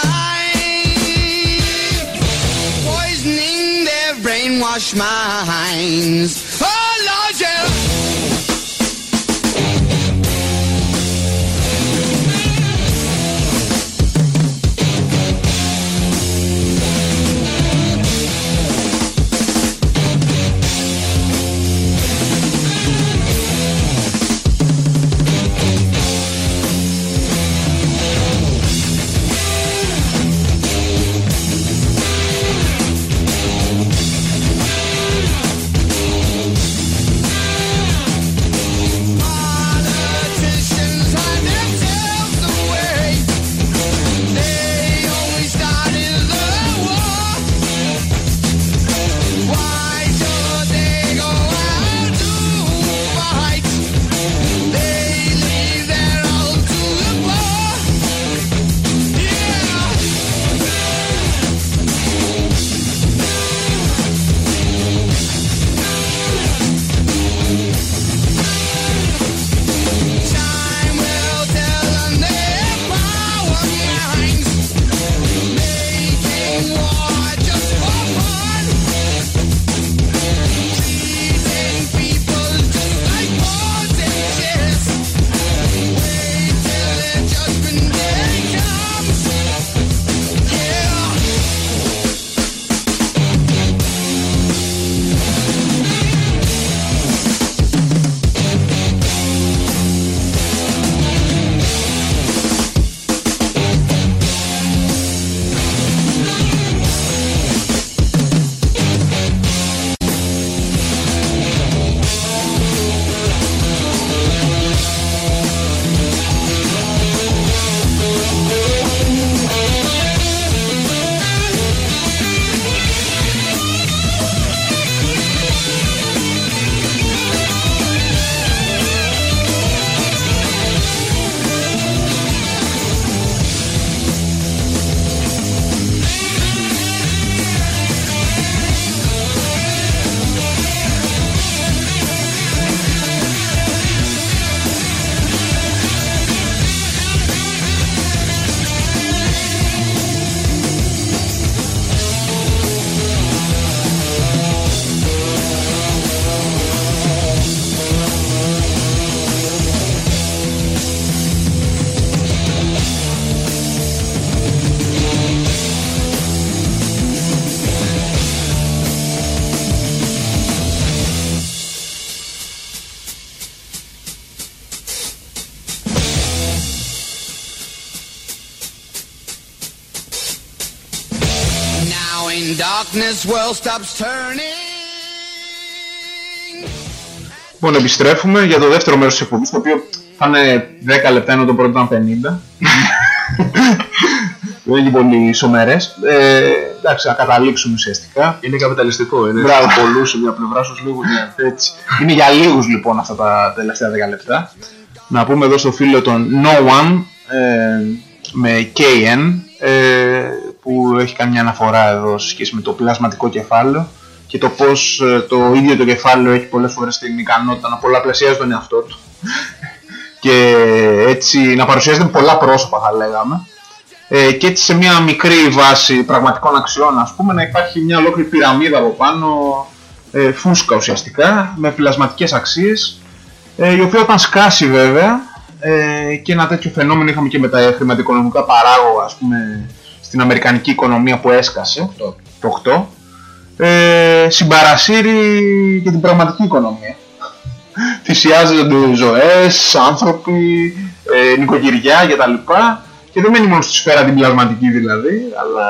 brainwash minds. Oh! Λοιπόν, επιστρέφουμε για το δεύτερο μέρος της εκπομπής, το οποίο θα είναι 10 λεπτά ενώ το πρώτο ήταν 50. *laughs* Δεν είναι και πολύ ισομερές. Ε, εντάξει, να καταλήξουμε ουσιαστικά. Είναι καπιταλιστικό, είναι Μπράβο. πολλούς σε μια πλευρά, στους λίγους μια. Έτσι. Είναι για λίγους λοιπόν αυτά τα τελευταία 10 λεπτά. Να πούμε εδώ στο φίλο τον No One ε, με KN ε, που έχει κάνει μια αναφορά εδώ σε σχέση με το πλασματικό κεφάλαιο και το πως ε, το ίδιο το κεφάλαιο έχει πολλές φορές την ικανότητα να πολλαπλασιάζει τον εαυτό του. *laughs* Και έτσι να παρουσιάζεται με πολλά πρόσωπα θα λέγαμε. Ε, και έτσι σε μια μικρή βάση πραγματικών αξιών ας πούμε να υπάρχει μια ολόκληρη πυραμίδα από πάνω ε, φούσκα ουσιαστικά με πλασματικές αξίες ε, η οποία όταν σκάσει βέβαια ε, και ένα τέτοιο φαινόμενο είχαμε και με τα χρηματοοικονομικά παράγωγα ας πούμε στην αμερικανική οικονομία που έσκασε το 8 ε, συμπαρασύρει και την πραγματική οικονομία *laughs* θυσιάζονται ζωές, άνθρωποι, ε, νοικοκυριά κτλ. Και δεν μένει μόνο στη σφαίρα την πλασματική δηλαδή, αλλά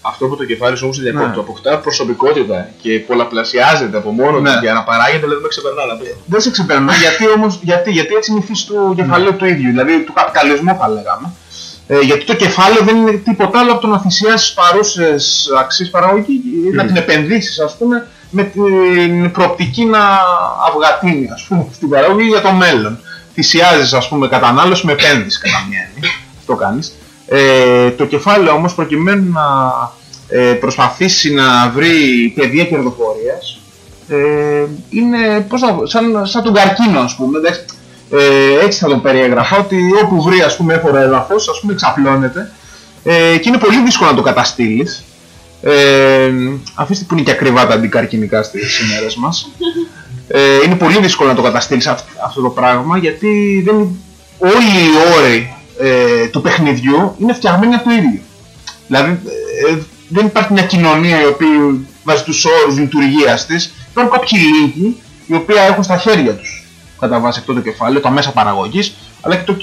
Αυτό που το κεφάλι σου όμως διακόπτω, Ναι. αποκτά προσωπικότητα και πολλαπλασιάζεται από μόνο Ναι. του για να παράγεται, δηλαδή με ξεπερνά να πει. δεν σε ξεπερνά γιατί όμως, γιατί, γιατί έτσι είναι η φύση του κεφαλαίου του ίδιου, δηλαδή του καπιταλισμού θα λέγαμε. Ε, γιατί το κεφάλαιο δεν είναι τίποτα άλλο από το να θυσιάσεις παρούσες αξίες παραγωγή, να την επενδύσεις ας πούμε με την προοπτική να αυγατίνει ας πούμε στην παραγωγή για το μέλλον. Θυσιάζεις ας πούμε κατανάλωση με επένδυση κατά μία έννοια. Αυτό κάνεις. Ε, το κεφάλαιο όμως προκειμένου να ε, προσπαθήσει να βρει πεδία κερδοφορίας ε, είναι πώς να, πω, σαν, σαν τον καρκίνο ας πούμε εντάξει. Ε, έτσι θα τον περιέγραφα ότι όπου βρει ας πούμε έφορο έδαφος ας πούμε εξαπλώνεται ε, και είναι πολύ δύσκολο να το καταστήλεις. Ε, αφήστε που είναι και ακριβά τα αντικαρκινικά στις ημέρες μας. Ε, είναι πολύ δύσκολο να το καταστήλεις αυ- αυτό το πράγμα γιατί δεν, όλοι οι όροι ε, του παιχνιδιού είναι φτιαγμένοι από το ίδιο. Δηλαδή ε, δεν υπάρχει μια κοινωνία η οποία βάζει τους όρους λειτουργίας της. Υπάρχουν κάποιοι λίγοι οι οποίοι έχουν στα χέρια τους κατά βάση αυτό το κεφάλαιο, τα μέσα παραγωγής, αλλά και το,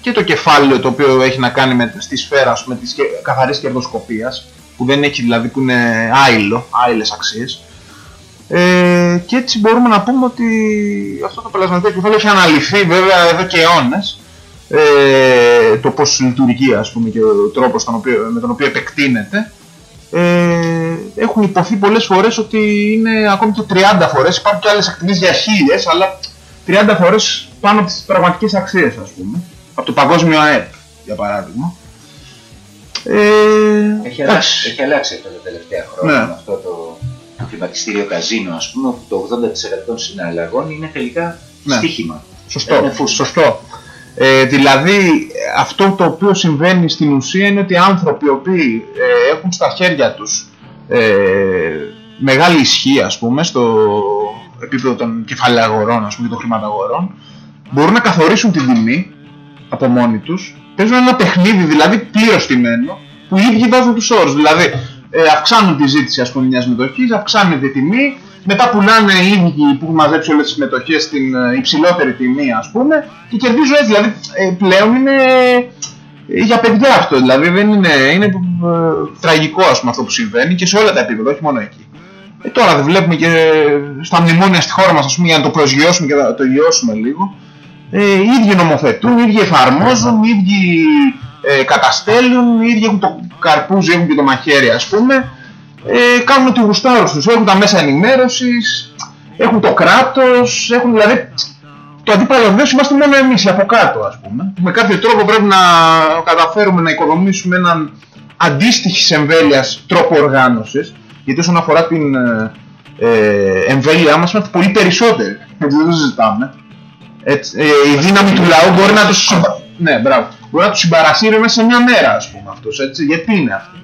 και το κεφάλαιο το οποίο έχει να κάνει με, στη σφαίρα ας πούμε, της κε- καθαρής κερδοσκοπίας, που δεν έχει δηλαδή που είναι άειλο, άειλες αξίες. Ε, και έτσι μπορούμε να πούμε ότι αυτό το πλασματικό κεφάλαιο έχει αναλυθεί βέβαια εδώ και αιώνες. Ε, το πώς λειτουργεί ας πούμε και ο τρόπος τον οποίο, με τον οποίο επεκτείνεται. Ε, έχουν υποθεί πολλές φορές ότι είναι ακόμη και 30 φορές. Υπάρχουν και άλλες εκτιμήσεις για χίλιες αλλά 30 φορές πάνω από τις πραγματικές αξίες ας πούμε από το παγκόσμιο ΑΕΠ για παράδειγμα ε, Έχει εντάξει. αλλάξει, έχει αλλάξει αυτό τα τελευταία χρόνια Ναι. με αυτό το χρηματιστήριο καζίνο, ας πούμε, όπου το 80% των συναλλαγών είναι τελικά Ναι. στοίχημα. Σωστό, Είναι φούσκα. σωστό. Ε, δηλαδή αυτό το οποίο συμβαίνει στην ουσία είναι ότι άνθρωποι οι οποίοι ε, έχουν στα χέρια τους ε, μεγάλη ισχύ ας πούμε στο επίπεδο των κεφαλαίων ας πούμε και των χρηματαγορών μπορούν να καθορίσουν την τιμή από μόνοι τους παίζουν ένα παιχνίδι δηλαδή πλήρως τιμένο που οι ίδιοι βάζουν τους όρους. Δηλαδή ε, αυξάνουν τη ζήτηση ας πούμε μιας μετοχής αυξάνεται η τιμή μετά πουλάνε οι ίδιοι που έχουν μαζέψει όλες τις μετοχές στην ε, υψηλότερη τιμή ας πούμε και κερδίζουν έτσι. Δηλαδή ε, πλέον είναι ε, για παιδιά αυτό. Δηλαδή δεν είναι, είναι ε, τραγικό ας πούμε αυτό που συμβαίνει και σε όλα τα επίπεδα όχι μόνο εκεί ε, τώρα δεν βλέπουμε και στα μνημόνια στη χώρα μας ας πούμε για να το προσγειώσουμε και να το γιώσουμε λίγο. Ε, οι ίδιοι νομοθετούν, οι ίδιοι εφαρμόζουν, οι ίδιοι ε, καταστέλουν, οι ίδιοι έχουν το καρπούζι, έχουν και το μαχαίρι ας πούμε. Ε, κάνουν ό,τι γουστάρουν τους, έχουν τα μέσα ενημέρωσης, έχουν το κράτος, έχουν δηλαδή το αντίπαλο δεν είμαστε μόνο εμείς οι από κάτω ας πούμε. Με κάποιο τρόπο πρέπει να καταφέρουμε να οικοδομήσουμε έναν αντίστοιχη εμβέλειας τρόπο οργάνωσης γιατί όσον αφορά την ε, ε, εμβέλειά μας είμαστε πολύ περισσότεροι, έτσι δεν το συζητάμε. Έτσι, ε, η δύναμη του λαού μπορεί να τους, συμπα... ναι, μπράβο. μπορεί να τους συμπαρασύρει μέσα σε μια μέρα ας πούμε αυτός, έτσι, γιατί είναι αυτό.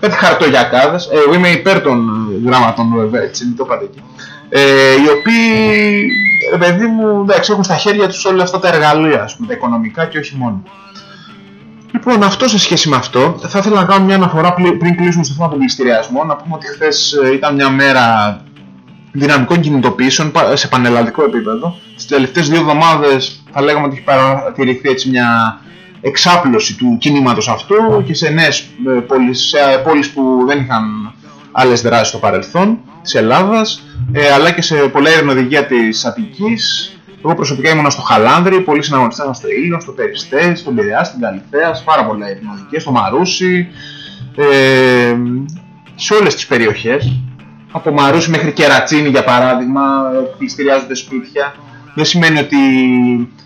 Κάτι χαρτογιακάδες, ε, εγώ είμαι υπέρ των ε, γραμματών βέβαια, έτσι, μην το πάτε εκεί. Ε, οι οποίοι, ρε παιδί μου, εντάξει, έχουν στα χέρια τους όλα αυτά τα εργαλεία, ας πούμε, τα οικονομικά και όχι μόνο. Λοιπόν, αυτό σε σχέση με αυτό, θα ήθελα να κάνω μια αναφορά πλη- πριν κλείσουμε στο θέμα του πληστηριασμού, να πούμε ότι χθες ήταν μια μέρα δυναμικών κινητοποιήσεων πα- σε πανελλαδικό επίπεδο. Στις τελευταίες δύο εβδομάδες θα λέγαμε ότι έχει παρατηρηθεί έτσι μια εξάπλωση του κινήματος αυτού και σε νέες ε, πόλεις, σε πόλεις που δεν είχαν άλλες δράσεις στο παρελθόν της Ελλάδας ε, αλλά και σε πολλά ειρηνοδικεία της Αττικής εγώ προσωπικά ήμουν στο Χαλάνδρη, πολλοί συναγωνιστές στο Ήλιο, στο Περιστές, στον Πειραιά, στην Καλυθέας, σε πάρα πολλά ειρηνοδικεία, στο Μαρούσι, ε, σε όλες τις περιοχές. Από Μαρούσι μέχρι Κερατσίνη για παράδειγμα, πληστηριάζονται σπίτια. Δεν σημαίνει ότι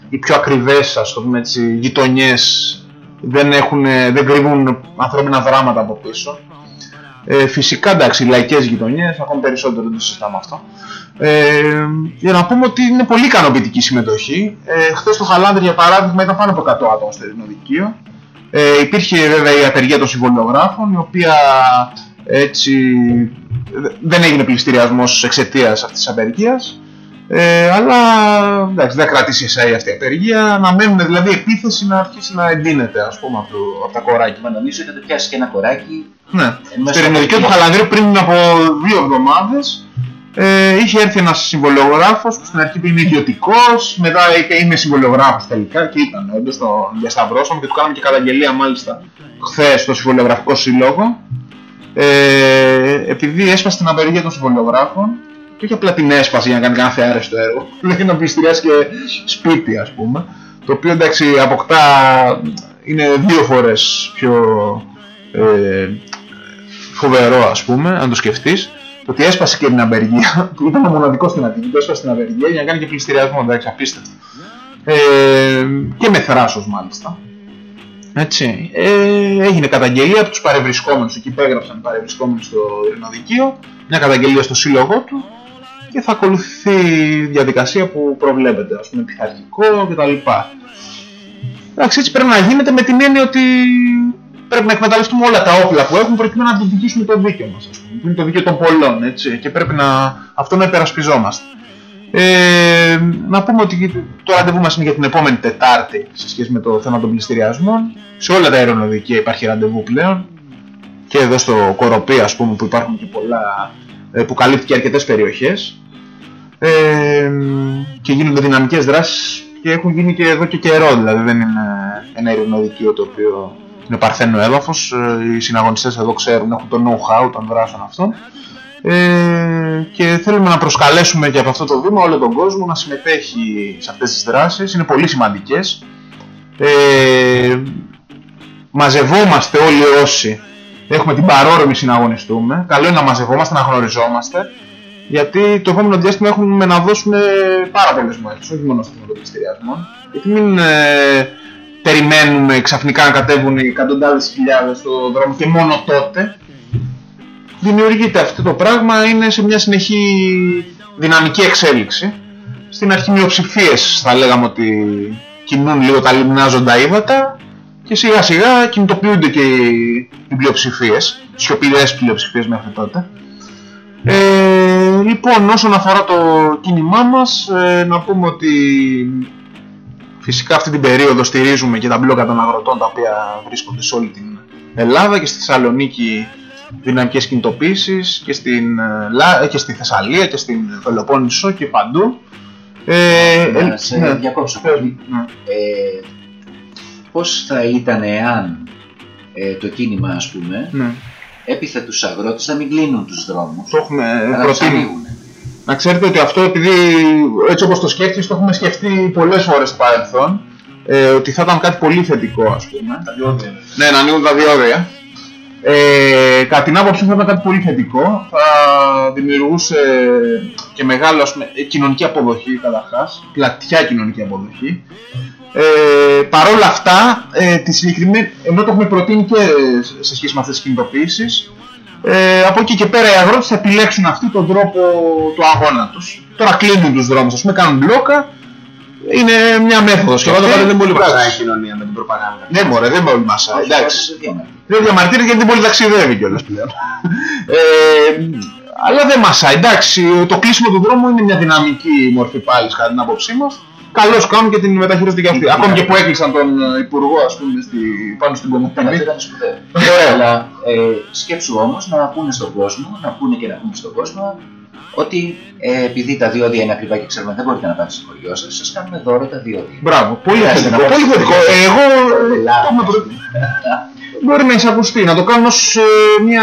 οι πιο ακριβές ας το πούμε έτσι, γειτονιές δεν, έχουν, δεν κρύβουν ανθρώπινα δράματα από πίσω. Ε, φυσικά εντάξει, οι λαϊκές γειτονιές, ακόμη περισσότερο δεν το συζητάμε αυτό. Ε, για να πούμε ότι είναι πολύ ικανοποιητική συμμετοχή. Ε, χθες στο Χαλάνδρη για παράδειγμα ήταν πάνω από 100 άτομα στο Ειρηνοδικείο. Ε, υπήρχε βέβαια η απεργία των συμβολιογράφων, η οποία έτσι δεν έγινε πληστηριασμός εξαιτίας αυτής της απεργίας. Ε, αλλά εντάξει, δεν κρατήσει εσάι αυτή η απεργία. Αναμένουμε δηλαδή επίθεση να αρχίσει να εντείνεται ας πούμε, από, από τα κοράκια. Μα νομίζω ότι πιάσεις και ένα κοράκι. Ναι. Μέσα Στο ειρηνοδικείο του Χαλανδρίου πριν από δύο εβδομάδες ε, είχε έρθει ένας συμβολιογράφος που στην αρχή είπε είναι ιδιωτικός, μετά είπε είμαι συμβολιογράφος τελικά και ήταν όντως τον διασταυρώσαμε και του κάναμε και καταγγελία μάλιστα χθες στο συμβολιογραφικό σύλλογο. Ε, επειδή έσπασε την απεργία των συμβολιογράφων και όχι απλά την έσπασε για να κάνει κανένα θεάρεστο έργο, *laughs* δηλαδή να πληστηριάσει και σπίτι ας πούμε, το οποίο εντάξει αποκτά, είναι δύο φορές πιο ε, φοβερό ας πούμε, αν το σκεφτείς, το ότι έσπασε και την απεργία, που *laughs* ήταν ο μοναδικός στην Αττική, που έσπασε την απεργία για να κάνει και πληστηριασμό, εντάξει, απίστευτο. Ε, και με θράσος μάλιστα. Έτσι. Ε, έγινε καταγγελία από τους παρευρισκόμενους, εκεί υπέγραψαν οι παρευρισκόμενοι στο Ειρηνοδικείο, μια καταγγελία στο σύλλογό του και θα ακολουθηθεί η διαδικασία που προβλέπεται, ας πούμε, πειθαρχικό κτλ. Εντάξει, έτσι πρέπει να γίνεται με την έννοια ότι πρέπει να εκμεταλλευτούμε όλα τα όπλα που έχουμε προκειμένου να διεκδικήσουμε το δίκαιο μας, ας πούμε, που είναι το δίκαιο των πολλών, έτσι, και πρέπει να, αυτό να υπερασπιζόμαστε. Ε, να πούμε ότι το ραντεβού μας είναι για την επόμενη Τετάρτη σε σχέση με το θέμα των πληστηριασμών. Σε όλα τα αερονοδικεία υπάρχει ραντεβού πλέον και εδώ στο Κοροπή ας πούμε που υπάρχουν και πολλά ε, που καλύπτει και αρκετές περιοχές ε, και γίνονται δυναμικές δράσεις και έχουν γίνει και εδώ και καιρό δηλαδή δεν είναι ένα αερονοδικείο το οποίο είναι παρθένο έδαφος ε, οι συναγωνιστές εδώ ξέρουν, έχουν το know-how των δράσεων αυτών ε, και θέλουμε να προσκαλέσουμε και από αυτό το βήμα όλο τον κόσμο να συμμετέχει σε αυτές τις δράσεις. Είναι πολύ σημαντικές. Ε, μαζευόμαστε όλοι όσοι έχουμε την παρόρμηση να αγωνιστούμε καλό είναι να μαζευόμαστε, να γνωριζόμαστε γιατί το επόμενο διάστημα έχουμε να δώσουμε πάρα πολλές μάχες όχι μόνο στο θέμα των γιατί μην ε, περιμένουμε ξαφνικά να κατέβουν οι εκατοντάδες χιλιάδες στο δρόμο και μόνο τότε δημιουργείται αυτό το πράγμα, είναι σε μια συνεχή δυναμική εξέλιξη. Στην αρχή μειοψηφίες θα λέγαμε ότι κινούν λίγο τα λιμνάζοντα ύβατα και σιγά σιγά κινητοποιούνται και οι πλειοψηφίες, σιωπηρές πλειοψηφίες μέχρι τότε. Ε, λοιπόν, όσον αφορά το κίνημά μας, ε, να πούμε ότι φυσικά αυτή την περίοδο στηρίζουμε και τα μπλόκα των αγροτών τα οποία βρίσκονται σε όλη την Ελλάδα και στη Θεσσαλονίκη δυναμικές κινητοποίησεις και, στην, ε, και στη Θεσσαλία και στην Πελοπόννησο και παντού. Ε, να σε ναι, διακόψω πάλι. Ναι. Ε, πώς θα ήταν εάν ε, το κίνημα ας πούμε ναι. έπιθε τους αγρότες να μην κλείνουν τους δρόμους. Το έχουμε προτείνει. Να ξέρετε ότι αυτό επειδή έτσι όπως το σκέφτηκες το έχουμε σκεφτεί πολλές φορές στο παρελθόν ε, ότι θα ήταν κάτι πολύ θετικό ας πούμε. Τα διόδια. Ναι, να ανοίγουν τα διόδια. Ε, κατά την άποψή μου θα ήταν κάτι πολύ θετικό. Θα δημιουργούσε και μεγάλο ας πούμε, κοινωνική αποδοχή καταρχάς, πλατιά κοινωνική αποδοχή. Ε, Παρ' όλα αυτά, ε, τη συγκεκριμένη, ενώ το έχουμε προτείνει και σε σχέση με αυτές τις κινητοποίησεις, ε, από εκεί και πέρα οι αγρότες θα επιλέξουν αυτόν τον τρόπο του αγώνα τους. Τώρα κλείνουν τους δρόμους, ας πούμε, κάνουν μπλόκα, είναι μια μέθοδος. Και εγώ το πάρω δεν πολύ μασάει η κοινωνία με την προπαγάνδα. Ναι, μωρέ, δεν πολύ μασάει. Εντάξει. Δεν διαμαρτύρεται γιατί δεν πολύ ταξιδεύει κιόλας πλέον. *laughs* ε, αλλά δεν μασάει. Εντάξει, το κλείσιμο του δρόμου είναι μια δυναμική μορφή πάλι κατά την άποψή μας. Καλώς κάνουν και την μεταχείριση δικαστή. Ακόμη και που έκλεισαν τον ε, υπουργό, ας πούμε, στη, πάνω στην Ναι, Κομωτινή. αυτό ήταν σπουδαίο. Αλλά ε, σκέψου όμως να πούνε στον κόσμο, να πούνε και να πούνε στον κόσμο ότι ε, επειδή τα διόδια είναι ακριβά και ξέρουμε δεν μπορείτε να πάτε στο χωριό σας, σας κάνουμε δώρο τα διόδια. Μπράβο, πολύ Χρειάζεται θετικό. να Πολύ πάτε θετικό. στο Εγώ ε, Λάθος. το έχουμε προτείνει. Μπορεί να εισακουστεί, να το κάνουν ως ε, μια...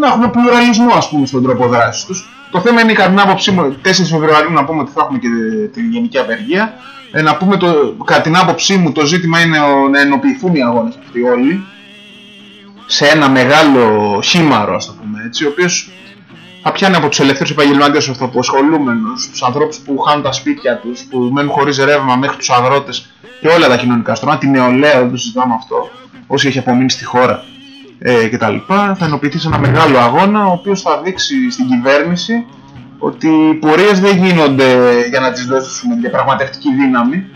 να έχουμε πλουραλισμό ας πούμε στον τρόπο δράσης τους. Το θέμα είναι κατά την άποψή μου, 4 Φεβρουαρίου να πούμε ότι θα έχουμε και τη γενική απεργία. Ε, να πούμε το, κατά την άποψή μου το ζήτημα είναι ο, να ενοποιηθούν οι αγώνες αυτοί όλοι σε ένα μεγάλο χήμαρο ας το πούμε έτσι, ο οποίος θα πιάνει από τους ελεύθερους επαγγελματίες τους αυτοαποσχολούμενους, τους ανθρώπους που χάνουν τα σπίτια τους, που μένουν χωρίς ρεύμα μέχρι τους αγρότες και όλα τα κοινωνικά στρώματα, τη νεολαία, δεν το συζητάμε αυτό, όσοι έχει απομείνει στη χώρα ε, κτλ. Θα ενοποιηθεί σε ένα μεγάλο αγώνα, ο οποίος θα δείξει στην κυβέρνηση ότι οι πορείες δεν γίνονται για να τις δώσουμε διαπραγματευτική δύναμη,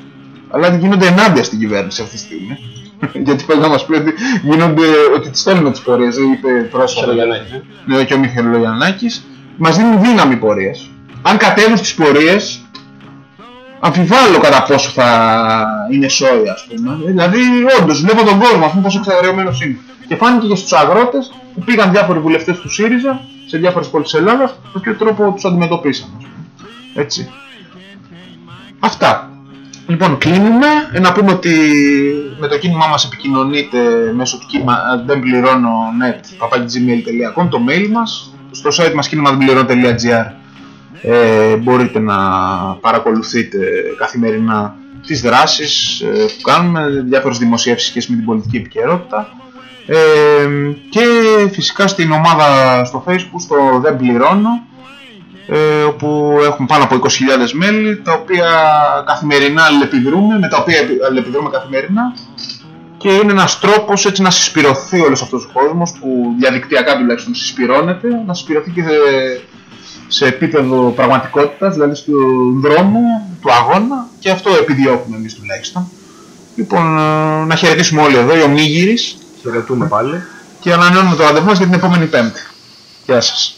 αλλά γίνονται ενάντια στην κυβέρνηση αυτή τη στιγμή. *laughs* Γιατί πρέπει να μας πει ότι γίνονται, ότι τις θέλουμε τις πορείες, δεν είπε πρόσφατα Χελογιαννάκη. ναι, και ο Μιχαήλ Λογιαννάκης, μας δίνουν δύναμη πορείες. Αν κατέβουν στις πορείες, αμφιβάλλω κατά πόσο θα είναι σόι, ας πούμε. Δηλαδή, όντως, βλέπω τον κόσμο, ας πούμε, πόσο εξαγριωμένος είναι. Και φάνηκε και στους αγρότες που πήγαν διάφοροι βουλευτές του ΣΥΡΙΖΑ σε διάφορες πόλεις της Ελλάδας, με ποιο τρόπο τους αντιμετωπίσαν, ας πούμε. Έτσι. Αυτά. Λοιπόν, κλείνουμε. Ε, Να πούμε ότι με το κίνημά μας επικοινωνείτε μέσω του κίνημα δεν πληρώνω net papakigmail.com το mail μας. Στο site μας κίνημα.gr ε, μπορείτε να παρακολουθείτε καθημερινά τις δράσεις ε, που κάνουμε, διάφορες δημοσιεύσεις σχέση με την πολιτική επικαιρότητα. Ε, και φυσικά στην ομάδα στο facebook στο δεν πληρώνω ε, όπου έχουμε πάνω από 20.000 μέλη τα οποία καθημερινά αλληλεπιδρούμε, με τα οποία επι- αλληλεπιδρούμε καθημερινά. Και είναι ένας τρόπος έτσι να συσπηρωθεί όλος αυτός ο κόσμος που διαδικτυακά τουλάχιστον συσπηρώνεται, να συσπηρωθεί και σε, σε επίπεδο πραγματικότητας, δηλαδή στον δρόμο του αγώνα και αυτό επιδιώκουμε εμείς τουλάχιστον. Λοιπόν, ε, να χαιρετήσουμε όλοι εδώ, οι ομίγυρις Χαιρετούμε πάλι. και ανανεώνουμε το ραντεβού μας για την επόμενη Πέμπτη. Γεια σας.